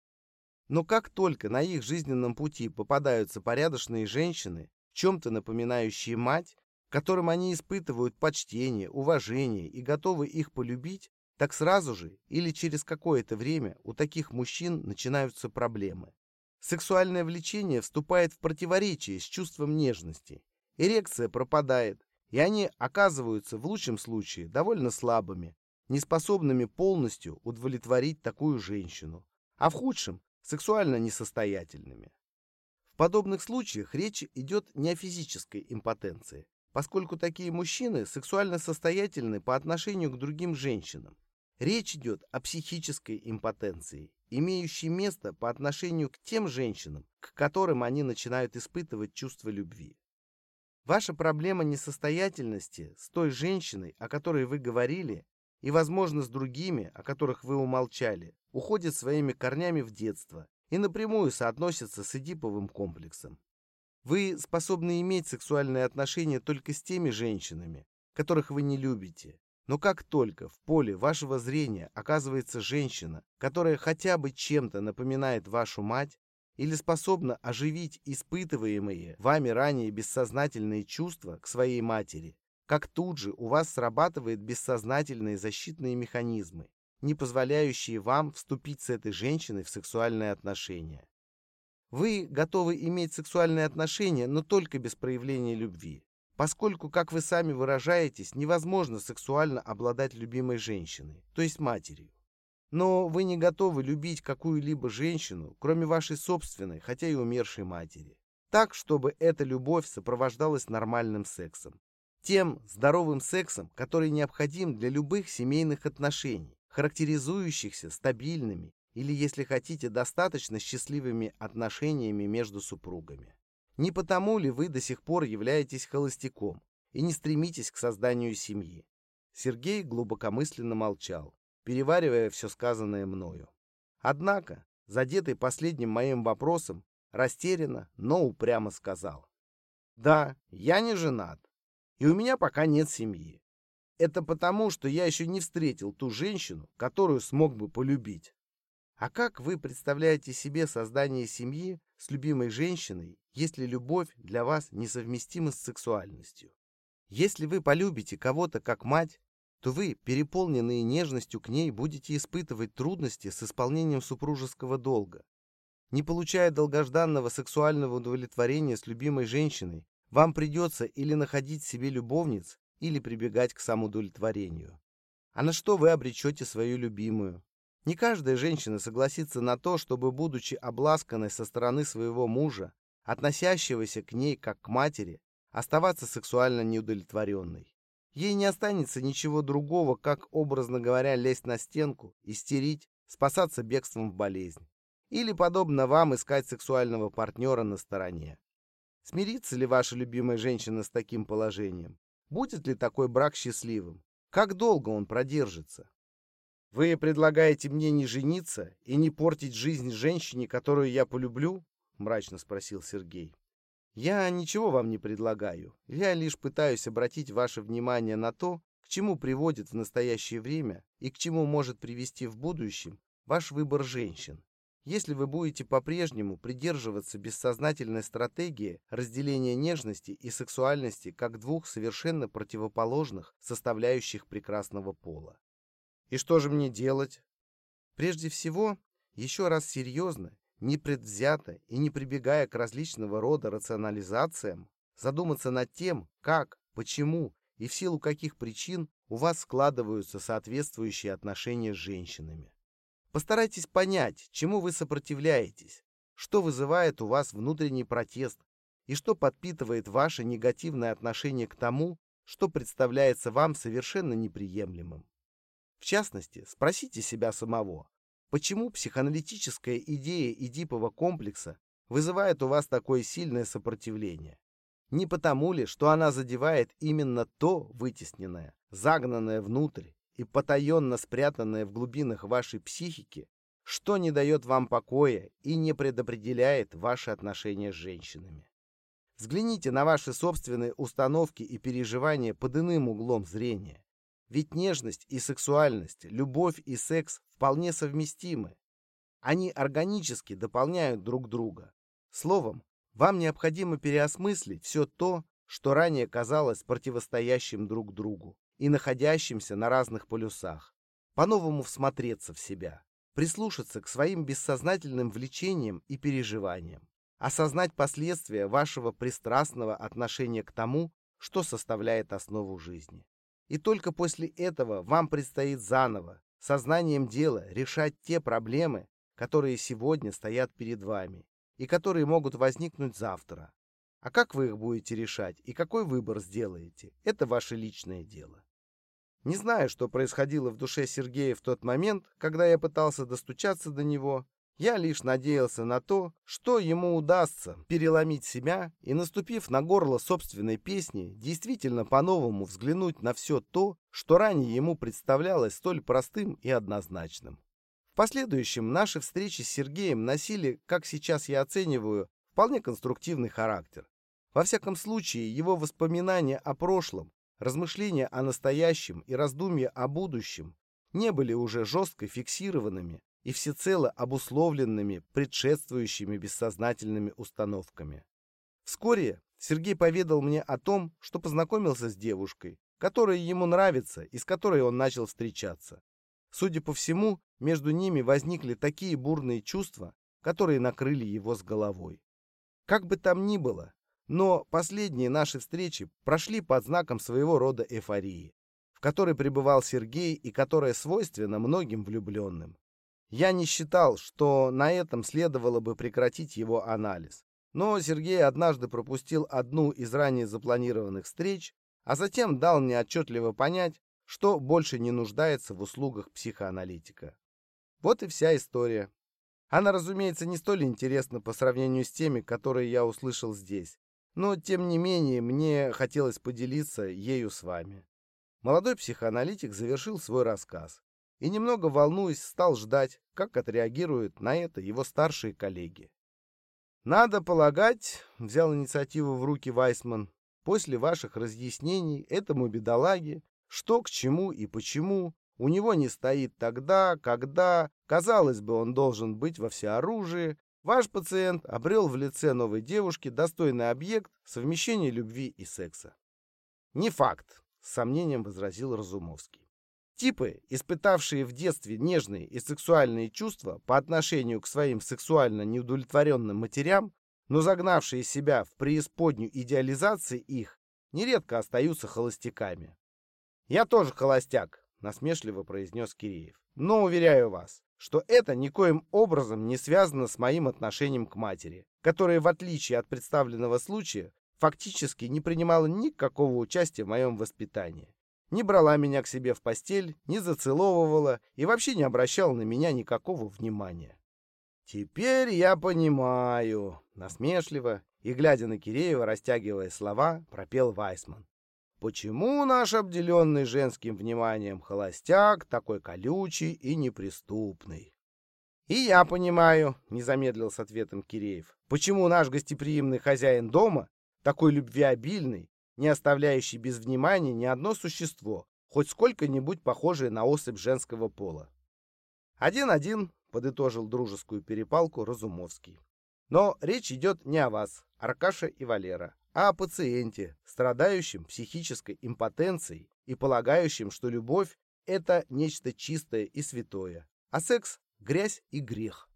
Но как только на их жизненном пути попадаются порядочные женщины, чем-то напоминающие мать, которым они испытывают почтение, уважение и готовы их полюбить, так сразу же или через какое-то время у таких мужчин начинаются проблемы. Сексуальное влечение вступает в противоречие с чувством нежности. Эрекция пропадает, и они оказываются в лучшем случае довольно слабыми, неспособными полностью удовлетворить такую женщину, а в худшем – сексуально несостоятельными. В подобных случаях речь идет не о физической импотенции, поскольку такие мужчины сексуально состоятельны по отношению к другим женщинам. Речь идет о психической импотенции, имеющей место по отношению к тем женщинам, к которым они начинают испытывать чувство любви. Ваша проблема несостоятельности с той женщиной, о которой вы говорили, и, возможно, с другими, о которых вы умолчали, уходит своими корнями в детство и напрямую соотносится с эдиповым комплексом. Вы способны иметь сексуальные отношения только с теми женщинами, которых вы не любите, но как только в поле вашего зрения оказывается женщина, которая хотя бы чем-то напоминает вашу мать или способна оживить испытываемые вами ранее бессознательные чувства к своей матери, как тут же у вас срабатывают бессознательные защитные механизмы, не позволяющие вам вступить с этой женщиной в сексуальные отношения. Вы готовы иметь сексуальные отношения, но только без проявления любви поскольку, как вы сами выражаетесь, невозможно сексуально обладать любимой женщиной, то есть матерью. Но вы не готовы любить какую-либо женщину, кроме вашей собственной, хотя и умершей матери. Так, чтобы эта любовь сопровождалась нормальным сексом. Тем здоровым сексом, который необходим для любых семейных отношений, характеризующихся стабильными или, если хотите, достаточно счастливыми отношениями между супругами. Не потому ли вы до сих пор являетесь холостяком и не стремитесь к созданию семьи? Сергей глубокомысленно молчал, переваривая все сказанное мною. Однако, задетый последним моим вопросом, растерянно, но упрямо сказал. «Да, я не женат, и у меня пока нет семьи. Это потому, что я еще не встретил ту женщину, которую смог бы полюбить. А как вы представляете себе создание семьи с любимой женщиной, если любовь для вас несовместима с сексуальностью? Если вы полюбите кого-то как мать, то вы, переполненные нежностью к ней, будете испытывать трудности с исполнением супружеского долга. Не получая долгожданного сексуального удовлетворения с любимой женщиной, вам придется или находить себе любовниц, или прибегать к самоудовлетворению. А на что вы обречете свою любимую? Не каждая женщина согласится на то, чтобы, будучи обласканной со стороны своего мужа, относящегося к ней как к матери, оставаться сексуально неудовлетворенной. Ей не останется ничего другого, как, образно говоря, лезть на стенку, истерить, спасаться бегством в болезнь. Или, подобно вам, искать сексуального партнера на стороне. Смирится ли ваша любимая женщина с таким положением? Будет ли такой брак счастливым? Как долго он продержится? Вы предлагаете мне не жениться и не портить жизнь женщине, которую я полюблю? Мрачно спросил Сергей. Я ничего вам не предлагаю. Я лишь пытаюсь обратить ваше внимание на то, к чему приводит в настоящее время и к чему может привести в будущем ваш выбор женщин. Если вы будете по-прежнему придерживаться бессознательной стратегии разделения нежности и сексуальности как двух совершенно противоположных составляющих прекрасного пола. И что же мне делать? Прежде всего, еще раз серьезно, непредвзято и не прибегая к различного рода рационализациям, задуматься над тем, как, почему и в силу каких причин у вас складываются соответствующие отношения с женщинами. Постарайтесь понять, чему вы сопротивляетесь, что вызывает у вас внутренний протест и что подпитывает ваше негативное отношение к тому, что представляется вам совершенно неприемлемым. В частности, спросите себя самого, почему психоаналитическая идея Эдипова комплекса вызывает у вас такое сильное сопротивление? Не потому ли, что она задевает именно то вытесненное, загнанное внутрь и потаенно спрятанное в глубинах вашей психики, что не дает вам покоя и не предопределяет ваши отношения с женщинами. Взгляните на ваши собственные установки и переживания под иным углом зрения. Ведь нежность и сексуальность, любовь и секс вполне совместимы. Они органически дополняют друг друга. Словом, вам необходимо переосмыслить все то, что ранее казалось противостоящим друг другу и находящимся на разных полюсах, по-новому всмотреться в себя, прислушаться к своим бессознательным влечениям и переживаниям, осознать последствия вашего пристрастного отношения к тому, что составляет основу жизни. И только после этого вам предстоит заново, сознанием дела, решать те проблемы, которые сегодня стоят перед вами и которые могут возникнуть завтра. А как вы их будете решать и какой выбор сделаете, это ваше личное дело. Не знаю, что происходило в душе Сергея в тот момент, когда я пытался достучаться до него. Я лишь надеялся на то, что ему удастся переломить себя и, наступив на горло собственной песни, действительно по-новому взглянуть на все то, что ранее ему представлялось столь простым и однозначным. В последующем наши встречи с Сергеем носили, как сейчас я оцениваю, вполне конструктивный характер. Во всяком случае, его воспоминания о прошлом Размышления о настоящем и раздумья о будущем не были уже жестко фиксированными и всецело обусловленными предшествующими бессознательными установками. Вскоре Сергей поведал мне о том, что познакомился с девушкой, которая ему нравится и с которой он начал встречаться. Судя по всему, между ними возникли такие бурные чувства, которые накрыли его с головой. Как бы там ни было, но последние наши встречи прошли под знаком своего рода эйфории, в которой пребывал Сергей и которая свойственна многим влюбленным. Я не считал, что на этом следовало бы прекратить его анализ. Но Сергей однажды пропустил одну из ранее запланированных встреч, а затем дал мне отчетливо понять, что больше не нуждается в услугах психоаналитика. Вот и вся история. Она, разумеется, не столь интересна по сравнению с теми, которые я услышал здесь но, тем не менее, мне хотелось поделиться ею с вами. Молодой психоаналитик завершил свой рассказ и, немного волнуясь, стал ждать, как отреагируют на это его старшие коллеги. «Надо полагать», — взял инициативу в руки Вайсман, «после ваших разъяснений этому бедолаге, что к чему и почему, у него не стоит тогда, когда, казалось бы, он должен быть во всеоружии, Ваш пациент обрел в лице новой девушки достойный объект совмещения любви и секса. Не факт, с сомнением возразил Разумовский. Типы, испытавшие в детстве нежные и сексуальные чувства по отношению к своим сексуально неудовлетворенным матерям, но загнавшие себя в преисподнюю идеализации их, нередко остаются холостяками. «Я тоже холостяк», — насмешливо произнес Киреев. «Но, уверяю вас, что это никоим образом не связано с моим отношением к матери, которая, в отличие от представленного случая, фактически не принимала никакого участия в моем воспитании. Не брала меня к себе в постель, не зацеловывала и вообще не обращала на меня никакого внимания. «Теперь я понимаю», — насмешливо и, глядя на Киреева, растягивая слова, пропел Вайсман. Почему наш обделенный женским вниманием холостяк такой колючий и неприступный? И я понимаю, не замедлил с ответом Киреев, почему наш гостеприимный хозяин дома такой любвеобильный, не оставляющий без внимания ни одно существо, хоть сколько-нибудь похожее на особь женского пола. Один-один, подытожил дружескую перепалку Разумовский. Но речь идет не о вас, Аркаша и Валера, а о пациенте, страдающем психической импотенцией и полагающем, что любовь – это нечто чистое и святое, а секс – грязь и грех.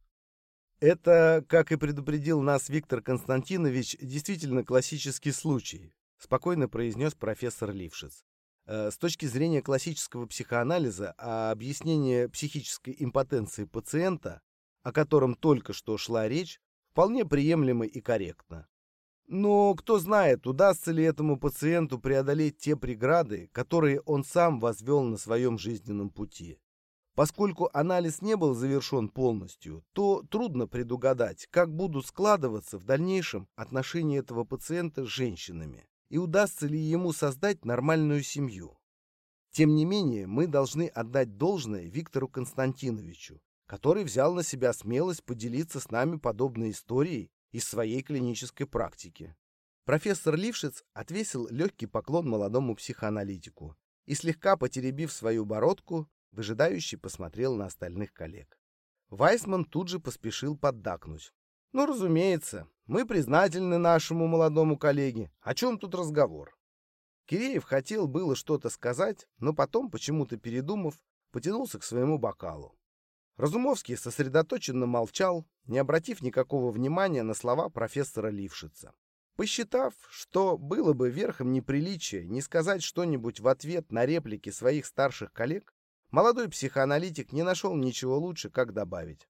Это, как и предупредил нас Виктор Константинович, действительно классический случай, спокойно произнес профессор Лившиц. Э, с точки зрения классического психоанализа, а объяснение психической импотенции пациента, о котором только что шла речь, вполне приемлемо и корректно. Но кто знает, удастся ли этому пациенту преодолеть те преграды, которые он сам возвел на своем жизненном пути. Поскольку анализ не был завершен полностью, то трудно предугадать, как будут складываться в дальнейшем отношения этого пациента с женщинами и удастся ли ему создать нормальную семью. Тем не менее, мы должны отдать должное Виктору Константиновичу, который взял на себя смелость поделиться с нами подобной историей из своей клинической практики. Профессор Лившиц отвесил легкий поклон молодому психоаналитику и, слегка потеребив свою бородку, выжидающий посмотрел на остальных коллег. Вайсман тут же поспешил поддакнуть. «Ну, разумеется, мы признательны нашему молодому коллеге. О чем тут разговор?» Киреев хотел было что-то сказать, но потом, почему-то передумав, потянулся к своему бокалу. Разумовский сосредоточенно молчал, не обратив никакого внимания на слова профессора Лившица. Посчитав, что было бы верхом неприличия не сказать что-нибудь в ответ на реплики своих старших коллег, молодой психоаналитик не нашел ничего лучше, как добавить.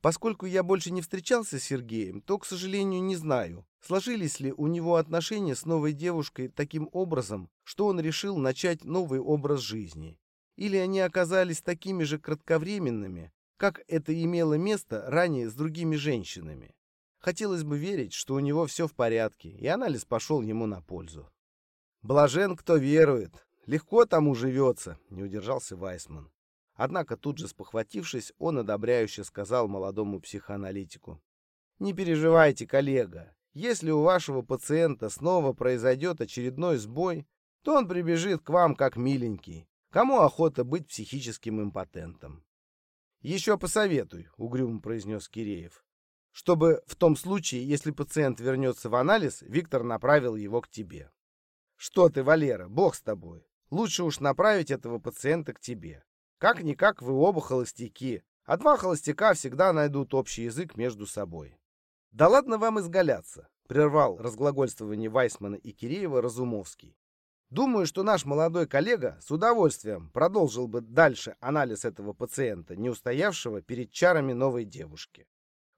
Поскольку я больше не встречался с Сергеем, то, к сожалению, не знаю, сложились ли у него отношения с новой девушкой таким образом, что он решил начать новый образ жизни. Или они оказались такими же кратковременными, как это имело место ранее с другими женщинами. Хотелось бы верить, что у него все в порядке, и анализ пошел ему на пользу. «Блажен, кто верует. Легко тому живется», — не удержался Вайсман. Однако тут же спохватившись, он одобряюще сказал молодому психоаналитику. «Не переживайте, коллега. Если у вашего пациента снова произойдет очередной сбой, то он прибежит к вам как миленький. Кому охота быть психическим импотентом?» «Еще посоветуй», — угрюмо произнес Киреев. «Чтобы в том случае, если пациент вернется в анализ, Виктор направил его к тебе». «Что ты, Валера, бог с тобой. Лучше уж направить этого пациента к тебе. Как-никак вы оба холостяки, а два холостяка всегда найдут общий язык между собой. Да ладно вам изгаляться, прервал разглагольствование Вайсмана и Киреева Разумовский. Думаю, что наш молодой коллега с удовольствием продолжил бы дальше анализ этого пациента, не устоявшего перед чарами новой девушки.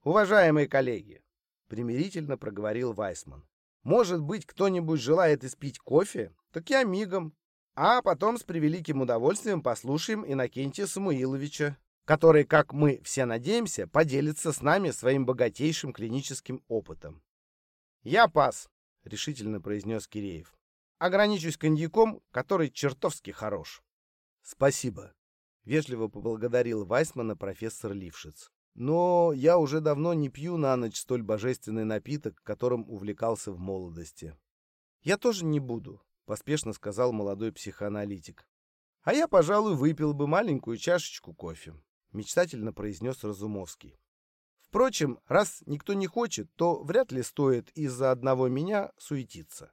Уважаемые коллеги, примирительно проговорил Вайсман. Может быть, кто-нибудь желает испить кофе? Так я мигом. А потом с превеликим удовольствием послушаем Иннокентия Самуиловича, который, как мы все надеемся, поделится с нами своим богатейшим клиническим опытом. «Я пас», — решительно произнес Киреев. «Ограничусь коньяком, который чертовски хорош». «Спасибо», — вежливо поблагодарил Вайсмана профессор Лившиц. «Но я уже давно не пью на ночь столь божественный напиток, которым увлекался в молодости». «Я тоже не буду», поспешно сказал молодой психоаналитик. А я, пожалуй, выпил бы маленькую чашечку кофе, мечтательно произнес Разумовский. Впрочем, раз никто не хочет, то вряд ли стоит из-за одного меня суетиться.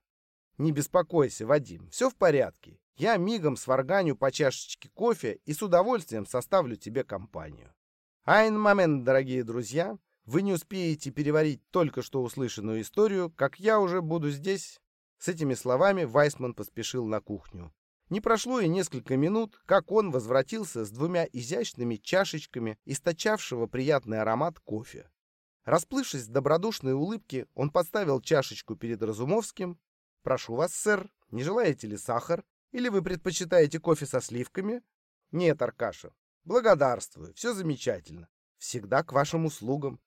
Не беспокойся, Вадим, все в порядке. Я мигом сварганю по чашечке кофе и с удовольствием составлю тебе компанию. Айн момент, дорогие друзья, вы не успеете переварить только что услышанную историю, как я уже буду здесь с этими словами Вайсман поспешил на кухню. Не прошло и несколько минут, как он возвратился с двумя изящными чашечками источавшего приятный аромат кофе. Расплывшись в добродушной улыбке, он подставил чашечку перед Разумовским. «Прошу вас, сэр, не желаете ли сахар? Или вы предпочитаете кофе со сливками?» «Нет, Аркаша. Благодарствую, все замечательно. Всегда к вашим услугам».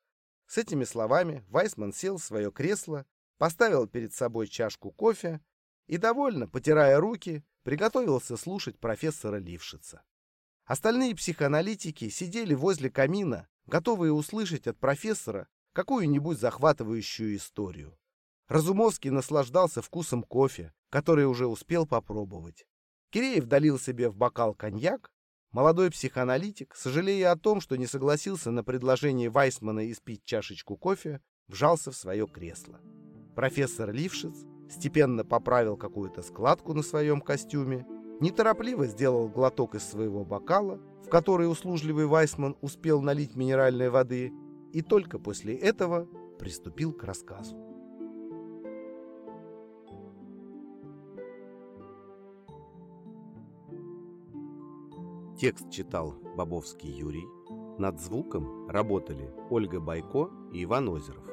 С этими словами Вайсман сел в свое кресло поставил перед собой чашку кофе и, довольно потирая руки, приготовился слушать профессора Лившица. Остальные психоаналитики сидели возле камина, готовые услышать от профессора какую-нибудь захватывающую историю. Разумовский наслаждался вкусом кофе, который уже успел попробовать. Киреев долил себе в бокал коньяк. Молодой психоаналитик, сожалея о том, что не согласился на предложение Вайсмана испить чашечку кофе, вжался в свое кресло. Профессор Лившиц степенно поправил какую-то складку на своем костюме, неторопливо сделал глоток из своего бокала, в который услужливый Вайсман успел налить минеральной воды, и только после этого приступил к рассказу. Текст читал Бобовский Юрий. Над звуком работали Ольга Байко и Иван Озеров.